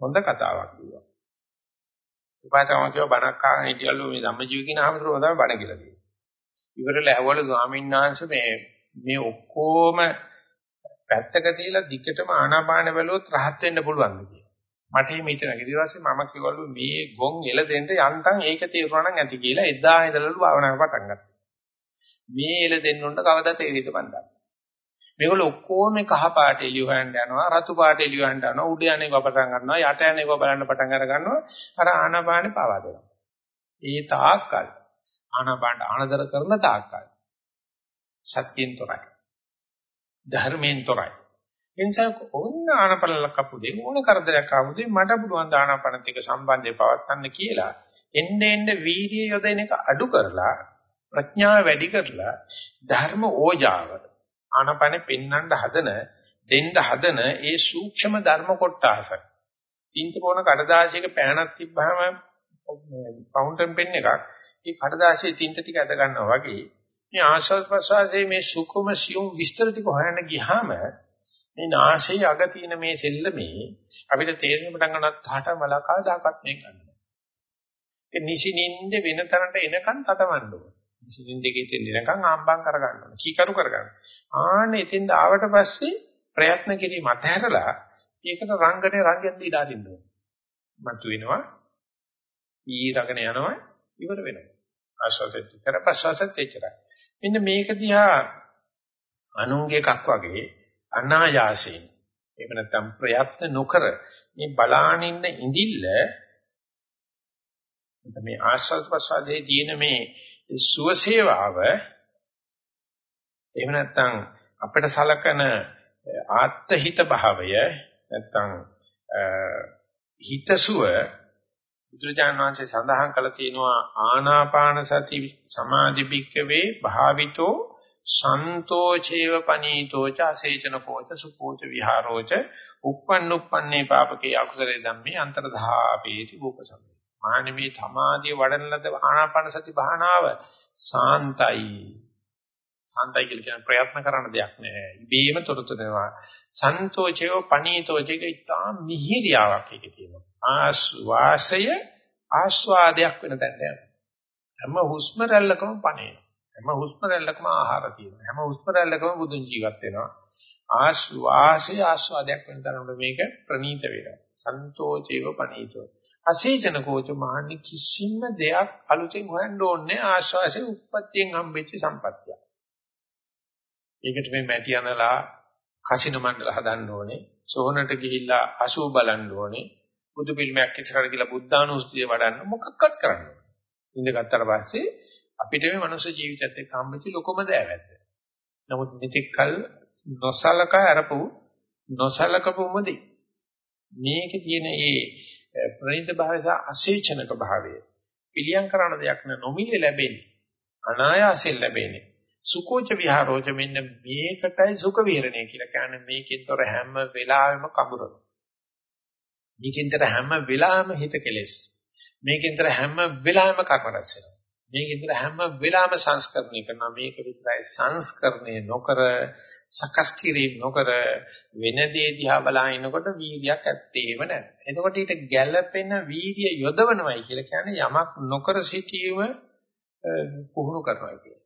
හොඳ කතාවක් කිව්වා. උපාසකම්ම කියව බණක් අහගෙන හිටියලු මේ ධම්මජීව කියන ආමතුරු තමයි බණ කියලා තියෙන්නේ. ඉවරලා ඇහවලු ස්වාමීන් වහන්සේ මේ මේ ඔක්කොම පැත්තක තියලා දිගටම ආනාපාන බැලුවොත් rahat වෙන්න පුළුවන් කියලා. මට එහෙම හිතෙනවා. ඊට පස්සේ මම කිව්වලු මේ ගොන් එල දෙන්න යන්තම් ඒක තේරුණා නම් ඇති කියලා එදා ඉඳලලු භාවනාව පටන් ගත්තා. මේ එල දෙන්න උන්ට කවදා තේරිද මන්දා. මේගොල්ලෝ ඔක්කොම කහ පාට එළිය හොයන්න යනවා, රතු පාට එළිය හොයන්න යනවා, උඩ යන්නේ පටන් ගන්නවා, යට යන්නේ බලන්න පටන් අර ගන්නවා. අර ආනාපානේ පාවා දෙනවා. ඒ තාක්කල් ආනාපානට ආනදර කරන තාක්කල් සත්‍යින් තොරයි. ධර්මයෙන් තොරයි. ඒ නිසා ඕන ආනපනලක් අපුදේ ඕන කරදරයක් ආවුදේ මට පුළුවන් දානපනත් එක්ක සම්බන්ධය පවත්වන්න කියලා එන්න එන්න වීර්යය යොදන එක අඩු කරලා ප්‍රඥාව වැඩි කරලා ධර්ම ඕජාව ආනපනෙ පෙන්වන්න හදන දෙන්න හදන ඒ සූක්ෂම ධර්ම කොටස. ඉන්ට පොන කඩදාසියක පෑනක් තිබ්බහම ෆවුන්ටන් පෙන් එකක් ඒ කඩදාසියේ තින්ත ටික ඇද ගන්නවා වගේ මේ ආශ්වාස ප්‍රශ්වාසයේ මේ සුකුම සියුම් විස්තර ටික හොයන්න ගියාම මේ නාසයේ අග තියෙන මේ සෙල්ලමේ අපිට තේරෙන්න පටන් ගන්නත් තාට මලකා දාකත් මේ ගන්න. ඒ නිසිනින්ද වෙන තරට එනකන් තටමන්න ඕන. නිසිනින්ද ගෙතෙන් එනකන් ආම්බම් කරගන්න ඕන. කීකරු කරගන්න. ආන්න එතින් ආවට පස්සේ ප්‍රයත්න කිරීම අතහැරලා ඒකට රංගනේ රංගෙන් දීලා අරින්න ඕන. මතු වෙනවා. ඊරගෙන යනවා ඉවර වෙනවා. ආශ්වාසෙත් කර ප්‍රශ්වාසෙත් එච්චරයි. මෙන්න මේක දිහා අනුන්ගේ එකක් වගේ අනායාසයෙන් එහෙම නැත්නම් ප්‍රයත්න නොකර මේ බලානින්න ඉඳිල්ල මේ ආශ්වාස ප්‍රශ්වාසයේ තියෙන මේ සුවසේවාව එහෙම නැත්නම් අපිට සලකන ආත්හිත භාවය නැත්නම් හිතසුව බුදුරජාණන් වහන්සේ සඳහන් කළ තියෙනවා ආනාපාන සති සමාධි භික්කවේ භාවිතෝ සන්තෝචේව පනීතෝච අසේචන කෝච සුකෝච විහාරෝච uppannuppanne පාපකේ අකුසලේ ධම්මේ අන්තරධාපේති භූපසම්මේ මානමේ සමාධිය වඩන ලද ආනාපාන සති භානාව සාන්තයි. සාන්තයි කියලා කියන ප්‍රයත්න කරන දෙයක් නෑ. ඉබේම තොරතුරු දෙනවා. සන්තෝචේව පනීතෝචේක ඉතා මිහිරියාවක් එකේ තියෙනවා. ආස්වාසය ආස්වාදයක් වෙන තැනට යනවා හැම හුස්ම රැල්ලකම පණේ හැම හුස්ම රැල්ලකම ආහාර තියෙනවා. හැම හුස්ම රැල්ලකම බුදුන් ජීවත් වෙනවා. ආස්වාසය ආස්වාදයක් වෙන තරමට මේක ප්‍රනීත වෙනවා. සන්තෝෂේව පනීතෝ. අසීචන කෝච මහන්නේ කිසිම දෙයක් අලුතෙන් හොයන්න ඕනේ ආස්වාසේ උප්පත්තියෙන් හම්බෙච්ච සම්පත්තිය. ඒකට මේ මැටි අනලා කසින මණ්ඩල හදන්න ඕනේ. සෝහනට ගිහිල්ලා අසුව බලන්න ඕනේ. බුදු පිළිමයක් ඉස්සරහට ගිහලා බුද්ධානුස්සතිය වඩන්න මොකක්වත් කරන්න ඕනේ. ඉඳගත්තට පස්සේ අපිට මේ මනුස්ස ජීවිතයත් එක්ක හම්බෙච්ච ලොකම දෑවැද්ද. නමුත් මෙතෙක් කල නොසලකා අරපු නොසලකපුමදී මේකේ තියෙන ඒ ප්‍රණීත භාවය සහ අසේචනක භාවය පිළියම් කරන දෙයක් නොමිලේ ලැබෙන්නේ අනායාසයෙන් ලැබෙන්නේ සුකෝච විහාරෝච මෙන්න මේකටයි සුඛ විහරණය කියලා කියන්නේ මේකෙන්තර හැම වෙලාවෙම කඹරන මේකෙන්තර හැම වෙලාවෙම හිත කෙලෙස් මේකෙන්තර හැම වෙලාවෙම කර්ම රැස් වෙනවා මේක විතර හැම වෙලාවෙම සංස්කරණය කරනවා මේක විතරයි සංස්කරණය නොකර සකස් කිරීම නොකර වෙන දේ දිහා බලනකොට වීර්යයක් ඇත්තේම නැහැ. එතකොට ඊට ගැළපෙන වීර්ය යොදවනවයි කියලා කියන්නේ යමක් නොකර සිටීම පුහුණු කරනවා කියන්නේ.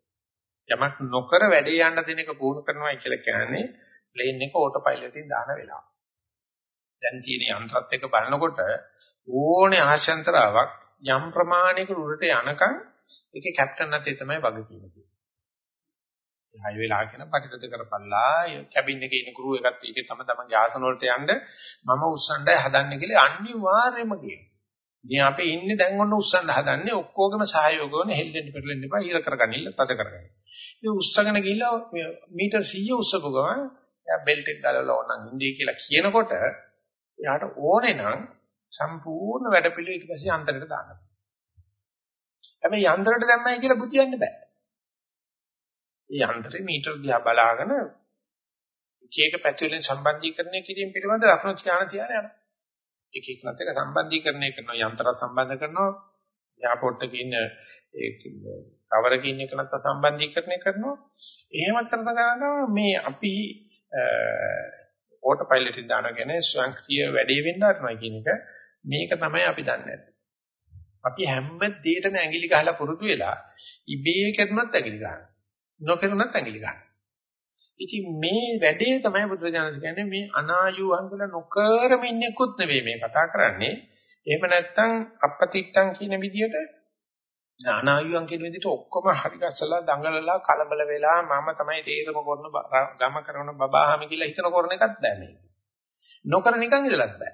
යමක් නොකර වැඩේ යන්න දෙන එක පුහුණු කරනවායි කියලා කියන්නේ ප්ලේන් එක ඕටෝ පයිලට් එකෙන් දාන වෙලාව. දැන් තියෙන යන්ත්‍රත් එක්ක බලනකොට ඕනේ ආශයන්තරාවක් යම් ප්‍රමාණයක උඩට යනකම් ඒකේ කැප්ටන් අතේ තමයි වගකීම තියෙන්නේ. හයි වෙලා කියන පටිගත කරපල්ලා කැබින් එකේ ඉන්න ක්‍රූ එකත් ඒකේ තම තමන්ගේ ආසන වලට යන්න මම උස්සන්නයි හදන්නේ කියලා අනිවාර්යයෙන්ම කියනවා. ඉතින් අපි ඉන්නේ දැන් ඔන්න උස්සන්න හදන්නේ ඔක්කොගේම සහයෝග වන හෙල්ලෙන්න පෙරලෙන්න එපා ඊර කරගන්න තද කරගන්න. ඉතින් උස්සගෙන ගිහිල්ලා මීටර් 100 උස්සපු ගමන් එයා බෙල්ට් එක ගලවලා ඕනනම් ඉන්නේ කියලා කියනකොට එයාට ඕනේ නම් සම්පූර්ණ වැඩ පිළිවෙල ඊට පස්සේ අන්තරයට දාන්න. හැබැයි යන්ත්‍රයට දැම්මයි කියලා බුදියන්න බෑ. මේ යන්ත්‍රේ මීටර දිහා බලාගෙන එක එක පැති වලින් සම්බන්ධීකරණය කිරීම පිළිබඳ ලක්ෂණ ඥාන තියාන යනවා. එක එකකට එක සම්බන්ධීකරණය කරනවා යන්ත්‍ර සම්බන්ධ කරනවා එයාපෝට් එකේ ඉන්න ඒ කවර කින් එක නැත්නම් සම්බන්ධීකරණය කරනවා. එහෙම කරන ගමන් මේ අපි ඕටෝ පයිලට් එක දානගෙන ස්වයංක්‍රීය වැඩේ වෙන්න ආරනවා කියන එක මේක තමයි අපි දන්නේ. අපි හැම දෙයකටම ඇඟිලි ගහලා පුරුදු වෙලා ඉබේ කරනත් ඇඟිලි ගන්නවා. නොකරනත් ඇඟිලි ගන්නවා. ඉතින් මේ වැඩේ තමයි බුදුරජාණන් කියන්නේ මේ අනායුවන් කියලා නොකරම ඉන්නේකුත් නෙවෙයි මේ කතා කරන්නේ. එහෙම නැත්නම් අපපතිට්ටම් කියන විදිහට අනායුවන් කියන විදිහට ඔක්කොම හරි ගස්සලා දඟලලා කලබල වෙලා මම තමයි තේරම කරන ගම කරන බබාහම කියලා හිතන කරන එකත් බෑ මේක. නොකර නිකන් ඉඳලත් බෑ.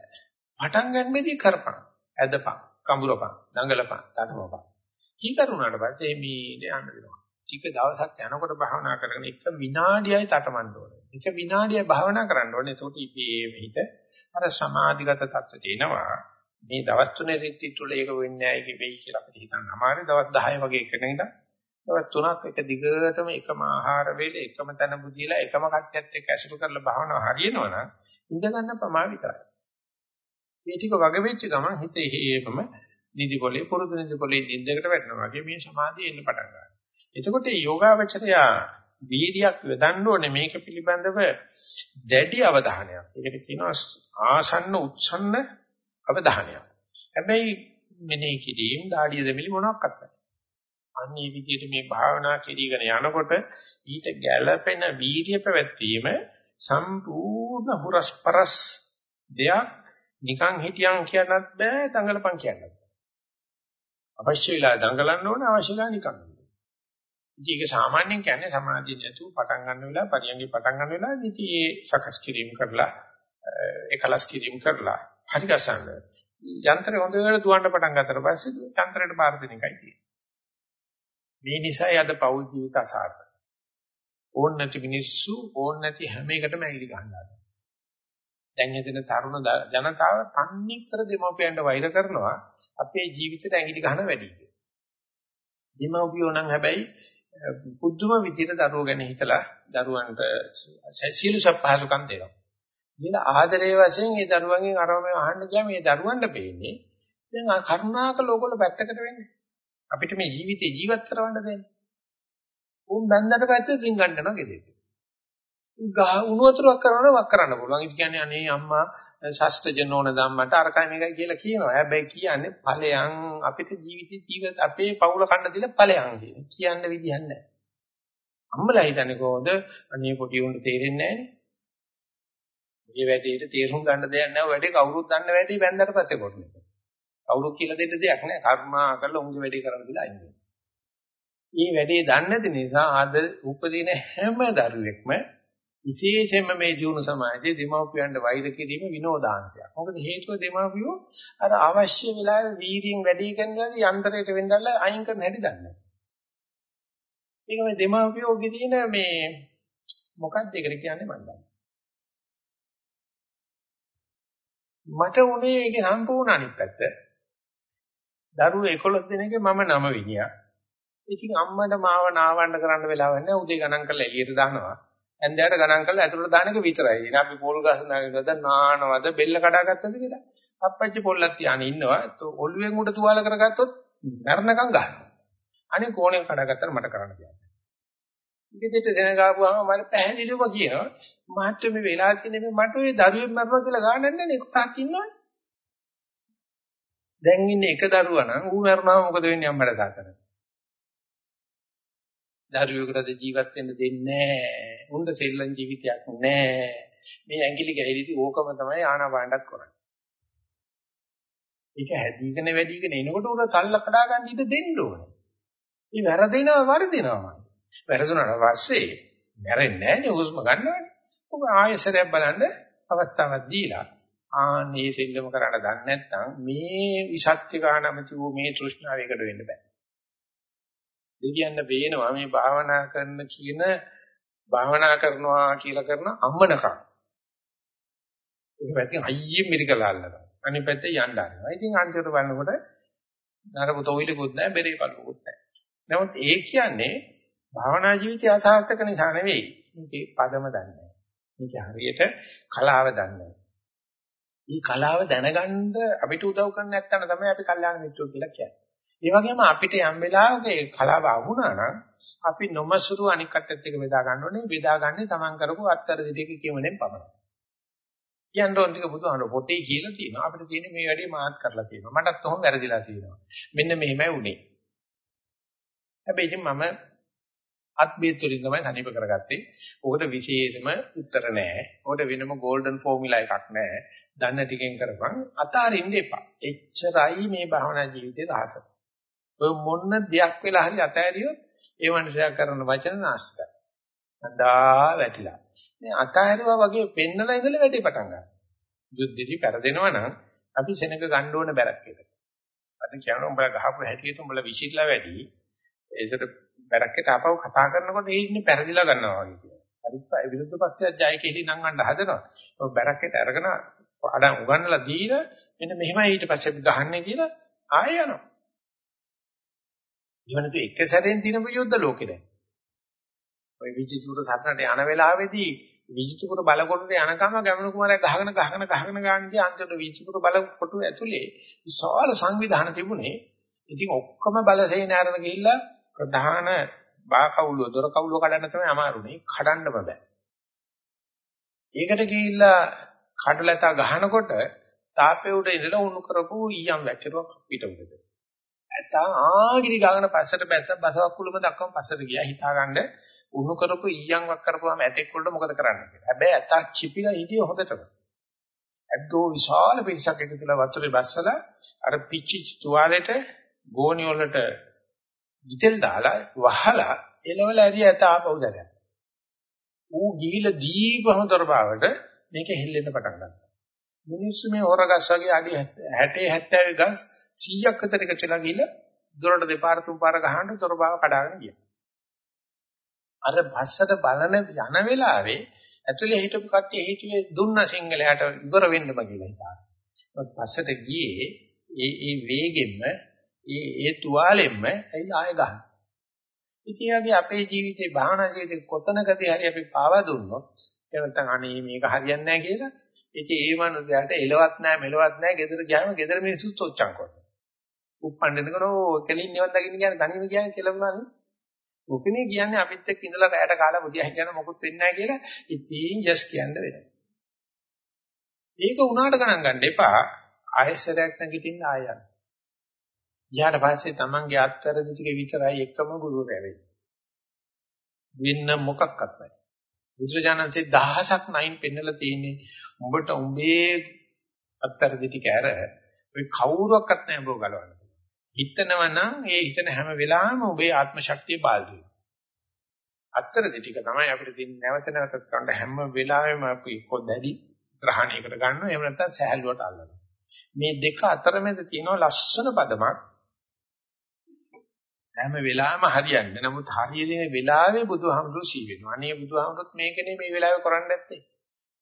පටන් ගන්නෙදී කරපන්. ඇදපන්. කඹරපන්, දඟලපන්, තටමපන්. කීකරුණාට පස්සේ මේ යන්න වෙනවා. ටික දවසක් යනකොට භාවනා කරගෙන එක විනාඩියයි තටමන්න ඕනේ. එක විනාඩියයි භාවනා කරන්න ඕනේ. ඒකට ඉපේ හිත අර සමාධිගත තත්ත්වයට එනවා. මේ දවස් තුනේ රිට්‍රීට් වල ඒක වෙන්නේ නැහැ ඒක වෙයි කියලා අපිට හිතන්න අමාරුයි. දවස් 10 වගේ එකන ඉඳන් දවස් තුනක් එක දිගටම එකම ආහාර වේල එකම තැන බුදියලා එකම කට්ටියත් එක්ක ඇසුරු කරලා භාවනාව හරියනවනම් ඉඳ ගන්න ප්‍රමාණ විතරයි. මේ ටික වග වෙච්ච ගමන් හිතේ හේමම නිදි පොලේ පුරුදු නිදි පොලේ නිින්දකට වැටෙනවා වගේ මේ සමාධිය එන්න පටන් ගන්නවා. එතකොට යෝගාවචරය වීර්යයක් යොදන්න ඕනේ මේක පිළිබඳව දැඩි අවධානයක්. ඒකට කියනවා ආසන්න උත්සන්න අවධානයක්. හැබැයි මෙනෙහි කිරීම, දාඩිය දෙමිලි මොනවාක්වත් නැහැ. අන්නේ විදිහට මේ භාවනා කිරීගෙන යනකොට ඊට ගැළපෙන වීර්ය පැවැත්වීම සම්පූර්ණ හුරස්පරස් දෙයක් නිකන් හිටියන් කියන්නත් බෑ දඟලපන් කියන්නත් අවශ්‍ය වෙලා දඟලන්න ඕන අවශ්‍ය වෙලා නිකන් ඉතින් ඒක සාමාන්‍යයෙන් කියන්නේ සමාධිය නැතුව පටන් ගන්න වෙලාව පරියන්ගේ පටන් ගන්න වෙලාව ඉතින් ඒ සකස් කිරීම කරලා එකලස් කිරීම කරලා හරි ගසන්න යන්ත්‍රය හොඳට දුවන්න පටන් ගත්තට පස්සේ යන්ත්‍රයට බාර දෙන එකයි තියෙන්නේ මේ නිසායි අද පෞල් ජීවිත අසාර්ථක ඕන් නැති මිනිස්සු ඕන් නැති හැම එකටම ඇඟිලි ගන්නවා දැන් එදින තරුණ ජනතාව තන්නේ කර දෙමව්පියන්ට වෛර කරනවා අපේ ජීවිතේට ඇඟිලි ගන්න වැඩි කියලා. දෙමව්පියෝ නම් හැබැයි පුදුම විදිහට දරුවෝ ගැන හිතලා දරුවන්ට සියලු සපහසුකම් දෙනවා. දින ආදරයේ වශයෙන් මේ දරුවන්ගෙන් අරම අහන්න ගියාම මේ දරුවන්ට පේන්නේ දැන් කරුණාක ලෝකවල පැත්තකට වෙන්නේ. අපිට මේ ජීවිතේ ජීවත් කරවන්න දෙන්නේ. උන් බැන්දට පස්සේ රින්ගන්න යනවා ගෙදෙට. ගහ උණු වතුරක් කරනවා වක් කරන්න පුළුවන්. ඒ කියන්නේ අනේ අම්මා ෂෂ්ඨ ජනෝන ධම්මට අරකයි මේකයි කියලා කියනවා. හැබැයි කියන්නේ ඵලයන් අපිට ජීවිතේ ජීවිත අපේ පවුල කන්න දීලා ඵලයන් කියන. කියන්න විදිහක් නැහැ. අම්මලා හිතන්නේ කොහොමද? අනේ පොටි උන්ට තේරෙන්නේ නැහනේ. මේ වැඩේට තේරුම් ගන්න දෙයක් නැහැ. වැඩේ කවුරුත් දන්න වැඩේ බැන්දට පස්සේ කොටන එක. කවුරුත් කියලා දෙන්න දෙයක් නැහැ. කර්මා කරලා උන්ගේ වැඩේ කරන්න දීලා අයින් වෙනවා. මේ වැඩේ දන්නේ නැති නිසා අද උපදින හැම දරුවෙක්ම විශේෂයෙන්ම මේ ජීවන සමාජයේ දෙමාපියන්ට වෛර කිරීම විනෝදාංශයක්. මොකද හේතුව දෙමාපියෝ අර අවශ්‍ය වෙලාවේ වීර්යයෙන් වැඩි කරනවාගේ යන්ත්‍රයට වෙන්නදලා අයින් කරන්න හැටි දන්නේ නැහැ. මේක මේ දෙමාපියෝගේ තියෙන මේ මොකක්ද ඒකට කියන්නේ මන් දන්නේ. මට උනේ ඒකේ සම්පූර්ණ අනිත් පැත්ත. දරුවෝ 11 දෙනෙක්ගේ මම 9 විනියා. ඉතින් අම්මට මාව නාවන්න කරන්න වෙලාවක් නැහැ. උදේ ගණන් කරලා එළියට දානවා. ඇන්දෑට ගණන් කරලා ඇතුළට දාන එක විතරයි. ඉතින් අපි පොල් ගස් නාගෙනද නානවද බෙල්ල කඩාගත්තද කියලා. අප්පච්චි පොල්ලක් තියාගෙන ඉන්නවා. ඔළුවෙන් උඩ තුවාල කරගත්තොත් මරණකම් ගන්නවා. අනේ කෝණයෙන් කඩාගත්තට මට කරන්න දෙයක් නැහැ. ඉතින් දෙනගාපුවාම මම පැහැදිලිවම කියනවා මාත්‍ය මේ වෙලා තියෙන මේ මට ওই දරුවෙක් මරනවා කියලා ගානක් නැහැ එකක් ඉන්නවනේ. දැන් ඉන්නේ එක දරුවා නම් ඌ මරනවා මොකද වෙන්නේ අම්මට තාත්තට? දරුවෙකුට ජීවත් වෙන්න දෙන්නේ නැහැ. උන්ට සෙල්ලම් ජීවිතයක් නැහැ. මේ ඇඟිලි ගැහිලිදි ඕකම තමයි ආනාපානටත් කරන්නේ. ඒක හැදීගෙන වැඩිගෙන එනකොට උර තල්ල කඩා ගන්න ඉඩ දෙන්න ඕනේ. මේ වැරදිනවා වරදිනවා. වැරදුනට පස්සේ මැරෙන්නේ නැහැ නේ හුස්ම ගන්නවනේ. ඔබ ආයෙසරයක් බලන්න අවස්ථාවක් දීලා ආනේ සෙල්ලම කරන්න දන්නේ නැත්නම් මේ විසත්‍ය ගානමති වූ මේ තෘෂ්ණාවයකට වෙන්න බෑ. දෙවියන් වේනවා මේ භාවනා කරන කියන භාවනා කරනවා කියලා කරන අම්මනකම්. ඒක පැත්තෙන් අයියේ මිරිකලා අල්ලනවා. අනිත් පැත්තේ යන්න ආනවා. ඉතින් අන්තිමට බලනකොට නරක තොවිලකුත් නැහැ, බෙරේ බලකුත් නැහැ. නමුත් ඒ කියන්නේ භාවනා ජීවිතය අසාර්ථක නිසා නෙවෙයි. මේකේ පදම දන්නේ නැහැ. මේක හරියට කලාව දන්නේ නැහැ. මේ කලාව දැනගන්න අපිට උදව් කරන්නේ නැත්නම් තමයි අපි කල්යාණ මිත්‍රෝ කියලා කියන්නේ. ඒ වගේම අපිට යම් වෙලාවක ඒ කලාව අහුණා නම් අපි නොමසුරු අනික් කට්ටත් එක බෙදා ගන්න ඕනේ. බෙදාගන්නේ Taman කරපු අත්තර දෙක කියමනේ පමණයි. කියන්න ඕන ටික බුදුහාමර පොතේ කියලා තියෙනවා. අපිට තියෙන්නේ මේ වැඩේ මාත් කරලා තියෙනවා. මටත් කොහොම වැරදිලා තියෙනවා. මෙන්න මෙහෙමයි උනේ. හැබැයි ඉතින් මම අත්බේතුලින් තමයි හනිප කරගත්තේ. ඕකට විශේෂම උත්තර නැහැ. ඕකට වෙනම ගෝල්ඩන් ෆෝමියුලා එකක් නැහැ. දන්න ටිකෙන් කරපන් අතාරින්න එපා. එච්චරයි මේ භාවනා ජීවිතේ රහස. ඔය මොන දෙයක් වෙලා හරි අතෑරියොත් ඒ මනුස්සයා කරන වචන නාස්තිකයි. අඳා වැටිලා. මේ අතෑරුවා වගේ පෙන්නලා ඉඳලා වැඩි පටන් ගන්නවා. යුද්ධෙදි පෙරදෙනවා නම් අපි සෙනඟ ගන්න ඕන බැරක් එක. අද කියනවා උඹලා ගහපු හැටියට උඹලා විසිරලා වැඩි. ඒකට බැරක්කට ආපහු කතා කරනකොට ඒ ඉන්නේ පෙරදිලා ගන්නවා වගේ කියනවා. හරි විරුද්ධ පක්ෂයක් ජය කෙලි නම් ගන්න හදනවා. ඔය බැරක්කට අරගෙන අඩන් උගන්නලා දීලා මෙන්න මෙහෙමයි ඊට පස්සේ ගහන්නේ කියලා ආයෙ යනවා. ඊවනතු එක සැරෙන් දිනපු යුද්ධ ලෝකේ දැන්. ඔය විජිතුර සතරට යන වෙලාවේදී විජිතුර බලකොටට යනකම ගැමණු කුමාරයා ගහගෙන ගහගෙන ගහගෙන ගාන්නේ අන්තිමට විජිතුර බලකොටු ඇතුලේ විශාල සංවිධාන තිබුණේ. ඉතින් ඔක්කොම බලසේන ආරණ ගිහිල්ලා ප්‍රධාන බා කවුල දොර කවුල කඩන්න තමයි අමාරුනේ. කඩන්නම බෑ. ඒකට ගිහිල්ලා කඩලතා ගහනකොට තාපේ උඩ ඉඳලා උණු කරපු ඊයම් වැක්කිරුවක් පිට උඩට. ඇත්තා ආගිරි ගාගෙන පස්සට බැත්ත බසවක් කුළුම දක්වම පස්සට ගියා හිතාගන්න උණු කරපු ඊයම් වක් කරපුවාම ඇතෙක් වලට මොකද කරන්න කියලා. හැබැයි ඇත්තා කිපිලා හිටියේ හොඳටම. ඇද්දෝ විශාල පිරිසක් එකතුලා වතුරේ බස්සලා අර පිච්චිච්ච තුවාලෙට ගෝණි වලට ගිතෙල් දාලා වහලා එලවල ඇරිය ඇත ආපහු දැරයක්. ඌ ගිහිලා දීපම දොරබාවට මේක හෙල්ලෙන්න පටන් ගත්තා. මිනිස්සු මේ හොරගස් වගේ අඩි 60 70 ගස් 100ක් විතර එකතුලා ගිහිල්ලා දොරට දෙපාර තුන් පාර ගහන්න දොරබාව කඩාගෙන ගියා. අර බස්සට බලන යන වෙලාවේ ඇතුලේ හිටපු කට්ටිය හිතුවේ දුන්න සිංහලයට ඉවර වෙන්නම කියලා හිතාන. ඒත් පස්සට ගියේ ඒ ඒ වේගෙන්න ඒ ඒ තුවාලෙන්න ඇයි ආය ගන්න. ඉතින් යගේ අපේ ජීවිතේ භාවනා ජීවිතේ කොතනකදී හරි අපි පාවා දුන්නොත් එහෙම නැත්නම් අනේ මේක හරියන්නේ නැහැ කියලා ඉතින් ඒ මනුස්සයාට එලවත් නැහැ මෙලවත් නැහැ ගෙදර ගියාම ගෙදර මිනිස්සුත් ඔච්චම් කරනවා. උප්පණ්ඩනකරෝ කෙලින් නිවන් දකින්න කියන්නේ තනියම කියන්නේ කියලා වුණානේ. ඔකනේ කියන්නේ අපිත් එක්ක ඉඳලා කයට කාලා බුදියා හිටියන මොකුත් වෙන්නේ නැහැ කියලා ඉතින් ජස් කියන්න වෙනවා. ඒක උනාට ගණන් ගන්න එපා. ආයෙසරයක් නැගිටින්න ආයයන්. ඊට පස්සේ තමන්ගේ අත්තරදි ටික විතරයි එකම ගුරුවරයා වෙන්නේ. වෙන්න මොකක්වත් නැහැ. බුදුරජාණන්සේ දහසක් නයින් පෙන්නලා තියෙන්නේ උඹට උඹේ අත්තරදි ටික ඇර ඔය කවුරුවක්වත් නැහැ උඹව ගලවන්න. හිතනවා නම් ඒ හිතන හැම වෙලාවෙම ඔබේ ආත්ම ශක්තිය බාල්දු වෙනවා. අත්තරදි ටික තමයි අපිට තියෙන නැවත නැවතත් කරන්න හැම වෙලාවෙම අපි කොද්දැදි ග්‍රහණයකට ගන්නවා එහෙම නැත්නම් සහැල්ලුවට අල්ලනවා. මේ දෙක අතරමැද තියෙන ලස්සන පදමක් හැම වෙලාවෙම හරියන්නේ. නමුත් හරියන වෙලාවේ බුදුහාමුදුරු සී වෙනවා. අනේ බුදුහාමුදුරුත් මේකනේ මේ වෙලාවේ කරන්නේ නැත්තේ.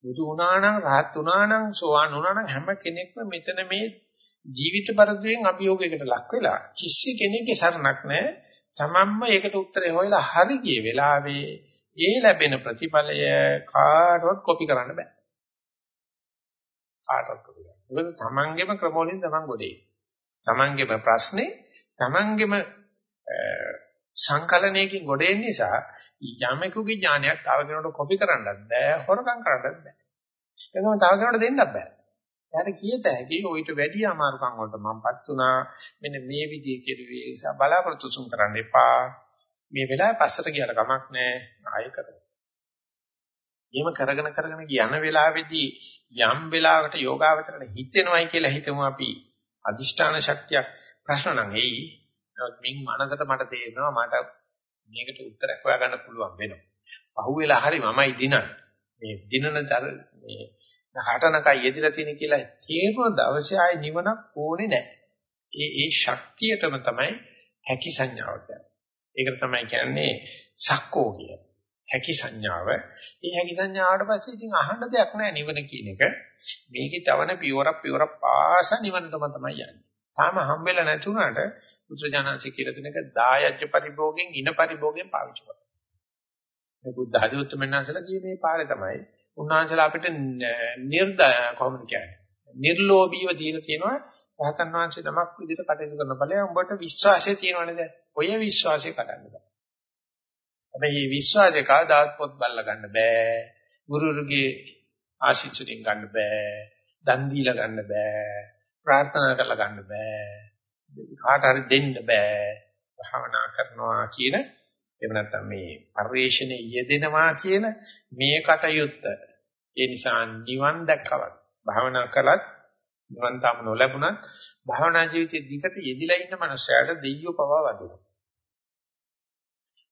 බුදු වුණා නම් රහත් වුණා නම් සෝවාන් වුණා නම් හැම කෙනෙක්ම මෙතන මේ ජීවිත පරිද්දෙන් අභියෝගයකට ලක් වෙලා කිසි කෙනෙක්ගේ සරණක් නැහැ. තමන්ම ඒකට උත්තරේ හොයලා හරි ගිය වෙලාවේ ඒ ලැබෙන ප්‍රතිඵලය කාටවත් කොපි කරන්න බෑ. කාටවත් කොපි කරන්න. මොකද තමන්ගේම ක්‍රමවලින් තමන් ගොඩේ. තමන්ගේම ප්‍රශ්නේ තමන්ගේම සංකලනයකින් ගොඩ එන නිසා යමෙකුගේ ඥානයක් තව කෙනෙකුට කොපි කරන්නත් බෑ හොරකම් කරන්නත් බෑ. ඒකම තව කෙනෙකුට දෙන්නත් බෑ. එයාට කියත හැකි ඔయిత වැඩි අමාරුකම් වලට මමපත් උනා මෙන්න මේ විදිහේ කෙරුවේ නිසා බලාපොරොත්තු සුන් කරන්න එපා මේ වෙලාවේ පස්සට ගියලා කමක් නැහැ ආයෙ කරමු. එහෙම කරගෙන කරගෙන යන වෙලාවේදී යම් වෙලාවකට යෝගාවචරණ හිතෙනවයි කියලා හිතමු අපි අදිෂ්ඨාන ශක්තියක් ප්‍රශ්න නම් එයි. නමුත් මින් මනසට මට තේරෙනවා මට මේකට උත්තරයක් හොයාගන්න පුළුවන් වෙනවා. පහුවෙලා හරි මමයි දිනන. මේ දිනන මේ හටනකයි යෙදিলা තියෙන කියලා තේරුණ දවසේ ආයේ නිවනක් ඕනේ නැහැ. ඒ ඒ ශක්තියටම තමයි හැකි සංඥාව කියන්නේ. ඒකට තමයි කියන්නේ සක්කෝ කිය. හැකි සංඥාව. ඒ හැකි සංඥාවට පස්සේ ඉතින් අහන්න දෙයක් නැහැ නිවන කියන එක. මේකේ තවන පියවරක් පියවරක් පාස නිවනටම තමයි යන්නේ. තාම හම්බෙලා නැතුණාට බුද්ධජනන්සේ කියලා දෙන එක දායජ්‍ය පරිභෝගයෙන් ඉන පරිභෝගයෙන් පාවිච්චි කරනවා. මේ බුද්ධ ආධිඋත්තමයන්සලා කියේ මේ පාරේ තමයි උන්වහන්සේලා අපිට නිර්දය කොහොමද කියන්නේ? නිර්ලෝභීව දීලා තියෙනවා රහතන් වහන්සේ නමක් විදිහට කටයුතු කරන බලය උඹට විශ්වාසය තියෙනවනේ දැන්. ඔය විශ්වාසය කඩන්න බෑ. හැබැයි මේ විශ්වාසය කවදාත් පොත් බලලා ගන්න බෑ. ගුරුරුගේ ආශිර්වාදයෙන් ගන්න බෑ. දන් දීලා ගන්න බෑ. ප්‍රාර්ථනා කරලා ගන්න බෑ. කාට හරි දෙන්න බෑ. භාවනා කරනවා කියන එහෙම නැත්නම් මේ පරිශ්‍රණයේ යෙදෙනවා කියන මේ කටයුත්ත ඒ නිසා නිවන් දැක්කවත් භාවනා කළත් නිවන් තාම නොලැබුණත් භාවනා ජීවිතයේ දිගට යෙදිලා ඉන්න මනුස්සයාට දෙයියෝ පවා වදිනවා.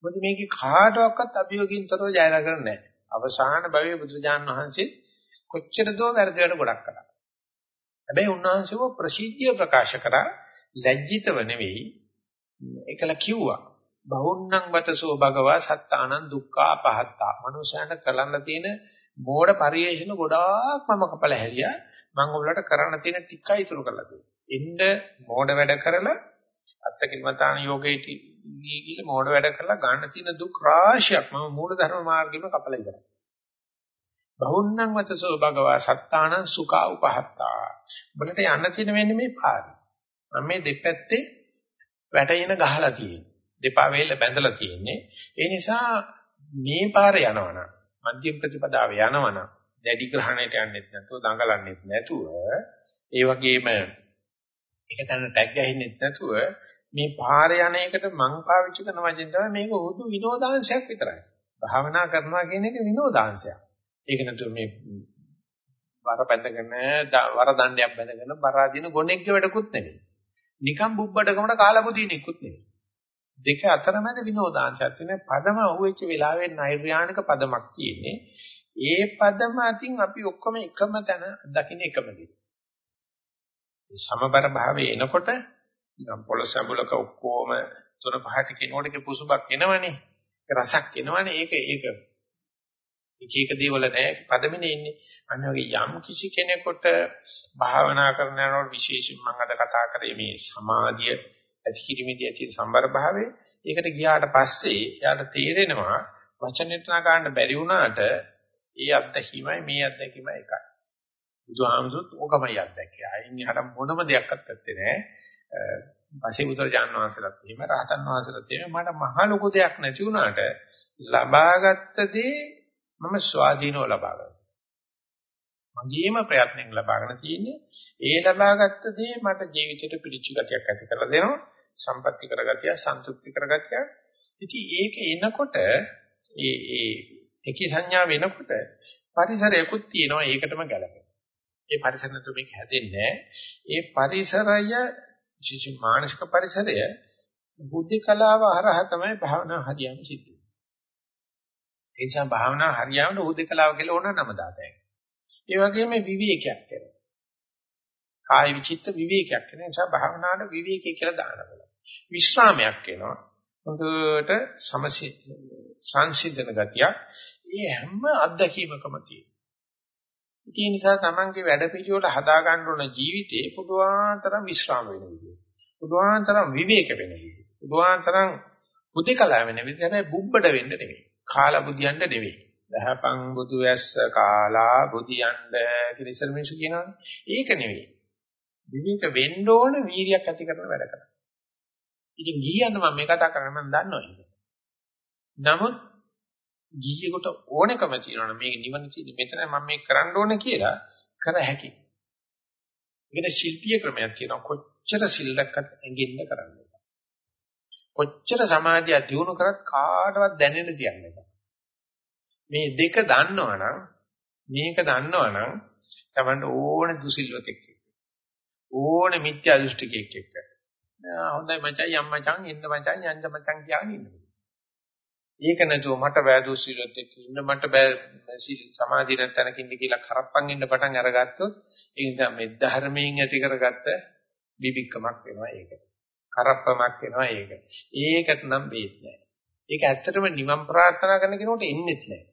මොකද මේකේ කාටවත් අභියෝගින්තරව ජයලා කරන්නේ නැහැ. අවසාන භවයේ බුදුරජාණන් වහන්සේ කොච්චර දෝ වැරදි වැඩ ගොඩක් කළා. හැබැයි උන්වහන්සේව ප්‍රසිද්ධිය ප්‍රකාශ කරා ලැජ්ජිතව නෙවෙයි ඒකල කිව්වා. බහුන්නං වතසෝ භගවා සත්තානං දුක්ඛා පහත්තා. මනුෂයන්ට කරන්න තියෙන මෝඩ පරිේශන ගොඩාක් මම කපල හැරියා. මම ඔයාලට කරන්න තියෙන ටිකයි ඉතුරු කරලා දෙනවා. එන්න මෝඩ වැඩ කරලා අත්තකින්වතාන යෝගේට ගිහිල්ලා මෝඩ වැඩ කරලා ගන්න තියෙන දුක් රාශියක් මම මූල ධර්ම මාර්ගෙම කපලා ඉවරයි. බහුන්නං වතසෝ භගවා සත්තානං සුඛා උපහත්තා. බලට යන්න තියෙන වෙන්නේ මේ පාරේ. මම මේ දෙපැත්තේ වැටෙන ගහලා තියෙනවා. දෙපා වේල බැඳලා තියෙන්නේ. ඒ නිසා මේ පාර යනවනම් මධ්‍යම ප්‍රතිපදාව යනවනම් දැඩි ග්‍රහණයට යන්නෙත් නැතුව දඟලන්නෙත් නැතුව ඒ වගේම එක තැන ටැග් ගහින්නෙත් නැතුව මේ පාර යන එකට මං පාවිච්චි කරන වචෙන් තමයි මේක උදු විනෝදාංශයක් විතරයි. භාවනා කරනවා කියන එක විනෝදාංශයක්. ඒක නැතුව මේ වර බැඳගෙන වර දණ්ඩයක් බැඳගෙන බර අදින ගොනෙක්ගේ වැඩකුත් නෙවෙයි. නිකම් බුබ්බඩකමට කාලපුදීනෙකුත් නෙවෙයි. දෙක අතරමැද විනෝදාංශයක් තියෙන පදම අහුවෙච්ච වෙලාවේ නෛර්යානික පදමක් තියෙන්නේ. ඒ පදම අතින් අපි ඔක්කොම එකම තැන දකින්න එකම දේ. සමබර භාවයේ එනකොට නිකම් පොළොස් සම්බුලක ඔක්කොම තුන පහට කිනෝඩක පුසුබක් එනවනේ. රසක් එනවනේ. ඒක ඒක එක එක දේවල් නැහැ පදමිනේ ඉන්නේ. අන්න වගේ යම් කිසි කෙනෙකුට භාවනා කරනකොට විශේෂයෙන් මම අද කතා කරේ මේ සමාධිය ඇති කිරීමේදී ඇති සම්බර භාවය. ඒකට ගියාට පස්සේ එයාට තේරෙනවා වචනෙට නගන්න බැරි වුණාට ඒ අත්දැකීමයි මේ අත්දැකීමයි එකයි. බුදුහාමුදුරුත් ඕකමයි අත්දැකිය. අයින් එහාට මොනම දෙයක්වත් ඇත්තේ නැහැ. පස්සේ බුදුරජාණන් වහන්සේලාත් එහෙම රහතන් වහන්සේලාත් එහෙම මට මහ ලොකු දෙයක් නැති වුණාට ලබාගත් දේ මම ස්වාධීනව ලබා ගන්නවා. මගේම ප්‍රයත්නෙන් ලබාගෙන තියෙන්නේ ඒ ලබාගත් දේ මට ජීවිතේට පිළිච්ච ගතියක් ඇති කරලා දෙනවා. සම්පත්‍ති කරගතිය, සන්තුෂ්ටි කරගතිය. ඉතින් ඒක එනකොට ඒ ඒ එකී සංඥා වෙනකොට පරිසරයකුත් තියෙනවා ඒකටම ගැලපෙන. ඒ පරිසර නැතුව මේක හැදෙන්නේ ඒ පරිසරය විශේෂ මානසික පරිසරය බුද්ධ කලාව හරහා තමයි භාවනා හරියම සිද්ධ වෙන්නේ. ඒ නිසා භාවනා හරියම උද්දකලාව කියලා ඕන නම දාතයි. ඒ වගේම විවේකයක් වෙනවා. කාය විචිත්ත විවේකයක් වෙන නිසා භාවනාවට විවේකී කියලා දාන්න බලන්න. විශ්‍රාමයක් වෙනවා. හොඳට සංසිඳන ගතියක්. ඒ හැම අත්දැකීමකම තියෙනවා. ඒ නිසා තමන්ගේ වැඩ පිළිවෙල හදා ගන්න ඕන ජීවිතේ පුදුආන්තරම් විශ්‍රාම වෙන විදිහ. පුදුආන්තරම් විවේක වෙන විදිහ. පුදුආන්තරම් බුද්ධකලා වෙන විදිහ. හැබැයි බුබ්බඩ වෙන්න නෙවෙයි. කාලා බුදියන්න නෙවෙයි. දහපං බුදු ඇස්ස කාලා බුදියන්න කියලා ඉස්සර මිනිස්සු කියනවානේ. ඒක නෙවෙයි. විවේක වෙන්න ඕන වීරියක් ඇති කරන වැඩ කරා. ඉතින් ගියන්න මම මේ කතා කරන්නේ මම දන්නවා ඒක. නමුත් ගිහියෙකුට ඕනකම තියෙනවා මේ නිවන තියෙන්නේ මෙතන මම මේක කරන්න ඕන කියලා කර හැකි. ඒකට ශිල්පීය ක්‍රමයක් තියෙනවා කොච්චර සිල්ලක්වත් ඇඟින්න කරන්නේ. කොච්චර සමාධිය දියුණු කරත් කාටවත් දැනෙන්න දෙයක් මේ දෙක දන්නවනම් මේක දන්නවනම් තමන්ට ඕන දුසිල්වතෙක් ඕන මිත්‍යා දෘෂ්ටිකෙක් එක්ක හොඳයි මචං යම් මචං ඉන්න මචං යන්න මචං කියන්නේ ඉන්න. ඒක නැතුව මට බෑ දුසිල්වත් එක්ක ඉන්න මට බෑ සිල් සමාධිය නැතනක ඉන්න කියලා කරප්පන් ඉන්න පටන් අරගත්තොත් ඒ නිසා මේ ධර්මයෙන් ඇති කරගත්ත බිබික්කමක් වෙනවා ඒකට. කරප්පමක් වෙනවා ඒක. ඒකට නම් බේත් නැහැ. ඒක ඇත්තටම නිවන් ප්‍රාර්ථනා කරන කෙනෙකුට එන්නේත් නැහැ.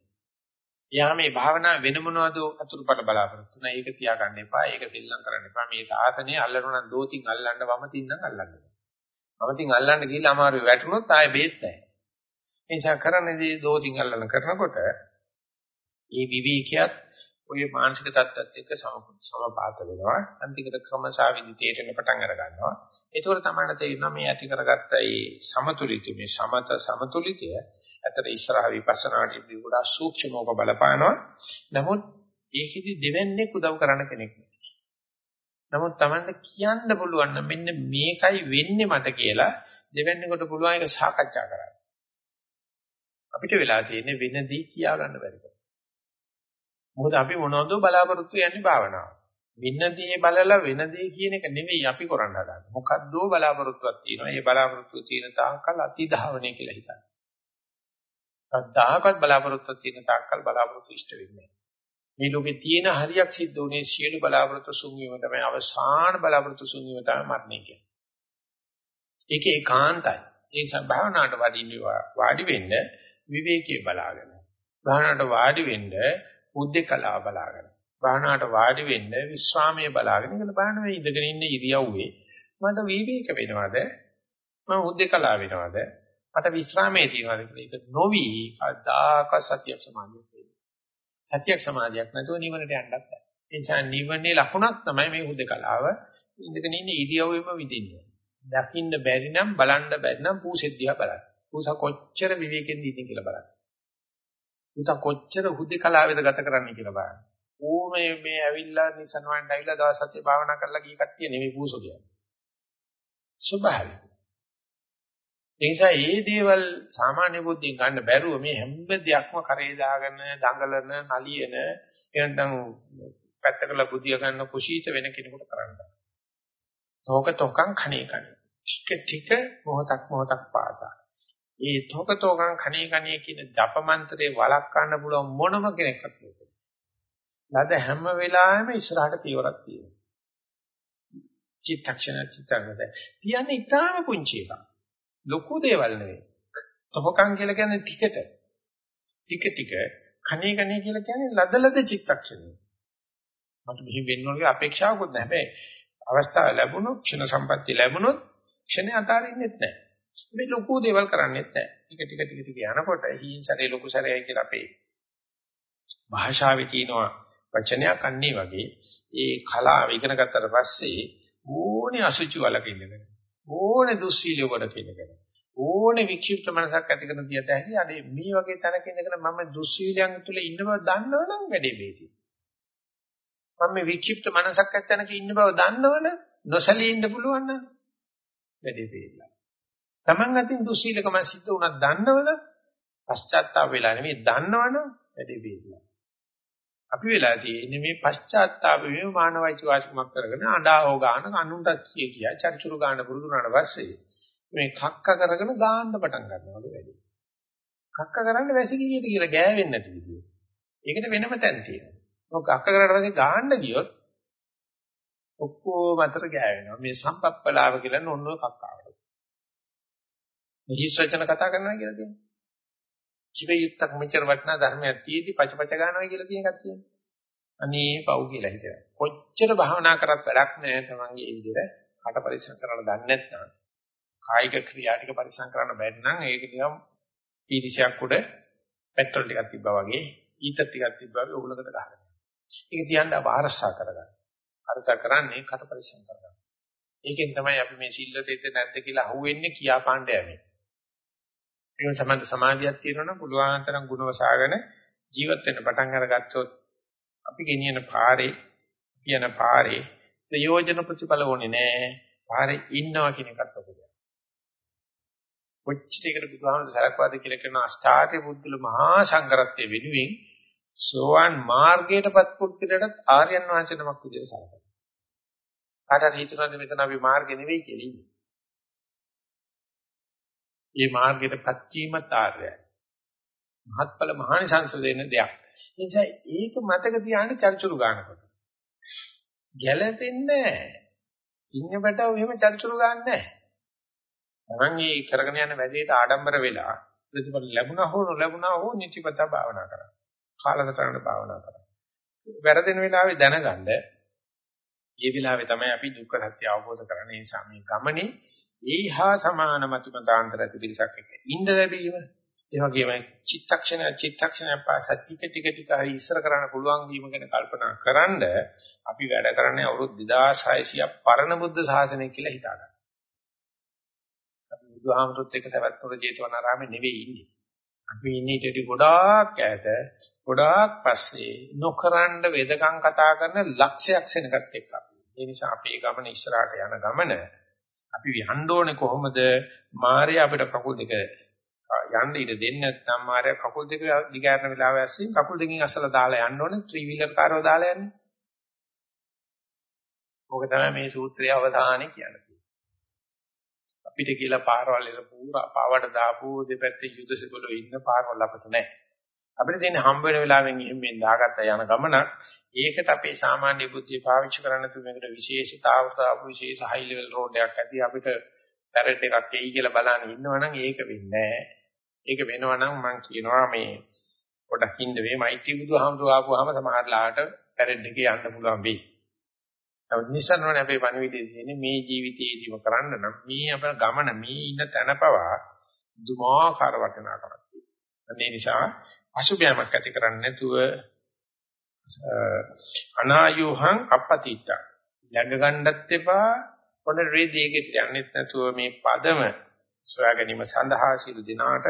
එයා මේ භාවනා වෙන මොනවද අතුරුපට බලාපොරොත්තු වෙන ඒක තියාගන්න එපා. ඒක සෙල්ලම් කරන්න එපා. මේ තාතනේ අල්ලනවා නම් දෝතින් අල්ලන්න වමතින් නම් අල්ලන්න. වමතින් අල්ලන්න ගිහලා අමාරුවේ වැටුනොත් ආයෙ බේත් නැහැ. ඒ නිසා කරන්නේදී දෝතින් අල්ලන කරනකොට ඒ විවිකියත් ඔය මානසික තත්ත්වات එක්ක සමපාත වෙනවා. අන්තිමට ක්‍රමසාවිදි තේරෙන පටන් අර ගන්නවා. ඒකෝර තමයි තේරෙනවා මේ ඇති කරගත්ත මේ සමතුලිතය මේ සමත සමතුලිතය ඇතර ඉස්සරහ විපස්සනාට වඩා සූක්ෂමව බලපානවා. නමුත් ඒකෙදි දෙවන්නේ උදව් කරන්න කෙනෙක් නෑ. නමුත් Tamanne කියන්න පුළුවන් නම් මෙන්න මේකයි වෙන්නේ මට කියලා දෙවන්නේ කොට පුළුවන් ඒක සාකච්ඡා කරන්න. අපිට වෙලා තියෙන්නේ වෙනදී කියා ගන්න බැරි මොකද අපි මොනවද බලාපොරොත්තු යන්නේ භාවනාව. වෙනදී බලලා වෙනදී කියන එක නෙවෙයි අපි කරන්න හදන්නේ. මොකද්දෝ බලාපොරොත්තුවක් තියෙනවා. ඒ බලාපොරොත්තුව තියෙන තාක්කල් අතිධාවනය කියලා හිතන්න. කද්දාකත් බලාපොරොත්තුවක් තියෙන තාක්කල් බලාපොරොත්තු ඉෂ්ට වෙන්නේ මේ ලෝකේ තියෙන හරියක් සිද්ධ වුණේ සියලු බලාපොරොත්තු සුන්වීම තමයි අවසාන බලාපොරොත්තු සුන්වීම තමයි මරණය කියන්නේ. ඒක ඒකාන්තයි. ඒ නිසා භාවනාවට වාඩි වෙන්න විවේකී බලාගෙන. භාවනාවට වාඩි වෙන්න උද්දේකලාව බලාගෙන. භාවනාවට වාඩි වෙන්න විශ්‍රාමයේ බලාගෙන ඉන්න බලන්න මේ ඉඳගෙන ඉන්න ඉරියව්වේ මට විවේක වෙනවද? මම උද්දේකලාව වෙනවද? මට විශ්‍රාමයේ තියනවාද කියලා ඒක නොවි කදාක සත්‍ය සමාධියක් වෙන්නේ. සත්‍ය සමාධියක් නැතුව නිවනට යන්නත් බෑ. ඒ නිසා නිවනේ ලකුණක් තමයි මේ උද්දේකලාව ඉඳගෙන ඉන්න ඉරියව්වෙම විදින්නේ. දකින්න බැරි නම් බලන්න බැරි නම් පූසෙද්දියා බලන්න. පුතා කොච්චර විවේකෙන් ඉන්නේ කියලා බලන්න. පුතා කොච්චර හුදේකලාවේද ගත කරන්නේ කියලා බලන්න. ඌ මේ මේ ඇවිල්ලා නිසනවන්න ඇවිල්ලා දවස් හතේ භාවනා කරලා ගිය කට්ටිය නෙමෙයි පූසෝ කියන්නේ. ස්වභාවික. ඒ නිසා මේ දේවල් සාමාන්‍ය බුද්ධියෙන් ගන්න බැරුව මේ හැම දෙයක්ම කරේ දාගෙන දඟලන නලියන එනනම් පැත්තකලා බුදිය ගන්න කුසීත වෙන කෙනෙකුට කරන්න. තෝක තෝකං khනේ කනේ. ටික ටික මොහොතක් මොහොතක් පාසා. ඒ තෝක තෝකං khනේ කනේ කියන ජප මන්ත්‍රේ වළක්වන්න පුළුවන් මොනම කෙනෙක්වත් නෑ. ලද හැම වෙලාවෙම ඉස්සරහට පියවරක් තියෙනවා. චිත්තක්ෂණ චිත්තනද. තියන්නේ ඊටාම පුංචි එකක්. ලොකු දේවල් නෙවෙයි. තොපකම් කියලා කියන්නේ ටිකට. ටික ටික කණේ කණේ කියලා කියන්නේ ලදලද චිත්තක්ෂණය. මට මෙහි වෙන්න ඕනේ අපේක්ෂාවකුත් නැහැ. හැබැයි අවස්ථාව ලැබුණොත් ක්ෂණ සම්පත්තිය ලැබුණොත් ක්ෂණේ අතාරින්නෙත් නැහැ. මේ ලොකු දේවල් කරන්නේත් නැහැ. ටික ටික ටික ටික යනකොට හීන්සරේ ලොකු සරේ කියලා අපේ භාෂාවේ තියෙනවා වචනයක් අන්නේ වගේ ඒ කලාව ඉගෙන ගත්තට පස්සේ ඕනේ අසුචි වලක ඉඳගෙන ඕනේ දුස්සීලිය කොට කියනකන ඕනේ වික්ෂිප්ත මනසක් ඇති කරන දියට ඇහි අනේ මේ වගේ තැනක ඉඳගෙන මම දුස්සීලියන් තුල ඉන්න බව දන්නවනම් වැඩේ වේදී මම මේ වික්ෂිප්ත මනසක් ඇත්තනක ඉන්න බව දන්නවනම් නොසලී ඉන්න පුළුවන් නම් වැඩේ වේලා Taman අතින් දුස්සීලකම සිද්ධ වුණා දන්නවනම් පශ්චාත්තාප වෙලා නෙමෙයි දන්නවනම් වැඩේ වේලා අපි වෙලා තියෙන්නේ මේ පශ්චාත්තාප වීම මානවයිච වාසිකමක් කරගෙන අඬාව ගන්න අනුන්ට කිය කිය චරිචුරු ගන්න පුරුදු වුණාට පස්සේ මේ කක්ක කරගෙන ගාන්න පටන් ගන්නවලු වැඩි. කක්ක කරන්නේ වැසිකිළියට කියලා ගෑවෙන්නේ නැති විදිය. ඒකට වෙනම තැන් තියෙනවා. මොකක් කක්ක කරලා පස්සේ ගාන්න ගියොත් ඔක්කොම අතර ගෑවෙනවා. මේ සම්පප්පලාව කියලා නෝන්න ඔය කක්කාවට. මේ හිස් වචන කතා කරනවා කියලා කියන්නේ. ජීවිතයක් මෙච්චර වටිනා ධර්මයක් තියෙදි පචපච ගන්නවා කියලා කියන එකක් තියෙනවා. අනේ පව් කියලා හිතනවා. කොච්චර භාවනා කරත් වැඩක් නැහැ තමන්ගේ ඒ විදිහට කට පරිසම් කරන්න දන්නේ නැත්නම් කායික ක්‍රියා ටික පරිසම් කරන්න බැරි නම් ඒක නිකම් ඊටිසියක් උඩ පෙට්‍රල් ටිකක් තිබ්බා වගේ ඊතර ටිකක් තිබ්බා වගේ උගලකට ගහනවා. ඒක තියන්න ආරසා කරගන්න. අරසා කරන්නේ කට පරිසම් කරගන්න. ඒකෙන් තමයි අපි මේ සිල්ලට ඉද නැද්ද කියලා අහුවෙන්නේ කියා පාණ්ඩ යන්නේ. ඒක සම්බන්ධ සමාධියක් තියෙනවා නම් පුළුවන් තරම් ගුණවසාගෙන ජීවත් වෙන්න පටන් අරගත්තොත් අපි ගෙනියන පාරේ කියන පාරේ ප්‍රයෝජන ප්‍රතිඵල ඕනේ නෑ. පාරේ ඉන්නවා කියන එක සතුටුයි. කොච්චරයකට බුදුහාමුදුර සරක්වාද කියලා කරන අෂ්ටාර්ය බුද්ධල මහා සංඝරත්නය වෙනුවෙන් සෝවාන් මාර්ගයටපත් පුද්ගලයාට ආර්යයන් වහන්සේ නමක් විදිහට සලකනවා. කාටද හිතනවාද මෙතන අපි මාර්ගෙ නෙවෙයි කියලා ඉන්නේ. මේ මාර්ගයටපත් වීමත් ආර්යයි. මහත්ඵල මහානිසංස දෙන දෙයක්. ඒ නිසා ඒක මතක තියාගන්න චර්චුරු ගන්නකොට. ගැළපෙන්නේ නැහැ. සිංහබටව එහෙම චර්චුරු ගන්න නැහැ. තමන් මේ කරගෙන යන වැඩේට ආඩම්බර වෙලා ප්‍රතිඵල ලැබුණා හෝ නොලැබුණා හෝ නිතිපත භාවනා කරා. කාලසටහන භාවනා කරා. වැරදෙන වෙලාවේ දැනගන්න මේ වෙලාවේ තමයි අපි දුක්ඛ සත්‍ය අවබෝධ කරන්නේ. ඒ නිසා මේ ගමනේ ඒහා සමාන මතිමතාන්තර ඇති පිරිසක් එක්ක ඉඳ ලැබීම ඒ වගේම චිත්තක්ෂණ චිත්තක්ෂණ පාස ටික ටික ටික හරි ඉස්සර කරන්න පුළුවන් වීම ගැන කල්පනා කරන්ඩ අපි වැඩ කරන්නේ අවුරුදු 2600 පරණ බුද්ධ ශාසනය කියලා හිතා ගන්න. අපි බුදුහාමුදුරුත් එක්ක සවැත්නුර ජේතවනාරාමේ නෙවෙයි ඉන්නේ. අපි ඉන්නේ ඊට ගොඩාක් ඈත ගොඩාක් පස්සේ නොකරන්න වේදකම් කතා කරන ලක්ෂයක් සෙනගත් එක්ක. ඒ නිසා අපේ ගමන ඉස්සරහට යන ගමන අපි යන්න ඕනේ කොහොමද? මාර්යා අපිට කකුල් දෙක යන්න ඉඩ දෙන්නේ නැත්නම් මාර්යා කකුල් දෙක දිගාරන වෙලාව ඇස්සින් කකුල් දෙකකින් අසලා දාලා යන්න ඕනේ ත්‍රි වීලර් කාරව දාලා යන්නේ. ඕක තමයි මේ සූත්‍රයේ අවධානය කියන්නේ. අපිට කියලා පාරවල් වල පුරා පාවට දාපු දෙපැත්තේ යුදසෙකලෝ ඉන්න පාරවල් අපිට නැහැ. අපිට තියෙන හම්බ වෙන වෙලාවෙන් එම්මෙන් දාගත්ත යන ගමනක් ඒකට අපේ සාමාන්‍ය බුද්ධිය පාවිච්චි කරන්න තු මේකට විශේෂතාවක ආපු විශේෂ හයි ලෙවල් රෝඩ් එකක් ඇති අපිට පැරට් එකක් එයි කියලා බලන්න ඉන්නවනම් ඒක වෙන්නේ ඒක වෙනවනම් මම කියනවා මේ පොඩක් ඉන්න වෙයි මෛත්‍රී බුදුහාමුදුරුවෝ ආපුවාම සමහරලාට පැරට් එකේ යන්න පුළුවන් වෙයි. නමුත් නිසන්වනේ අපේ පණිවිඩය තියෙන්නේ මේ ජීවිතයේදීම කරන්න නම් මේ අපේ ගමන මේ ඉන්න තැනපවා දුමාකාර වටිනාකමක් තියෙනවා. ඒ නිසා අසුභයමක් ඇති කරන්නේ නැතුව අනායෝහං අපතිත ළඟ ගන්නත් එපා පොඩ රේදීකට යන්නෙත් නැතුව මේ පදම සොයා ගැනීම සඳහා සියලු දිනාට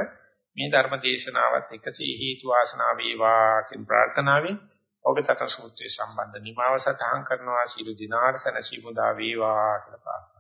මේ ධර්ම දේශනාවත් එකසේ හේතු වාසනා වේවා කියන ප්‍රාර්ථනාවෙන් ඔබට සූත්‍රයේ සම්බන්ධ නිමාව සටහන් කරනවා. සියලු දිනාට සනසීමුදා වේවා කියලා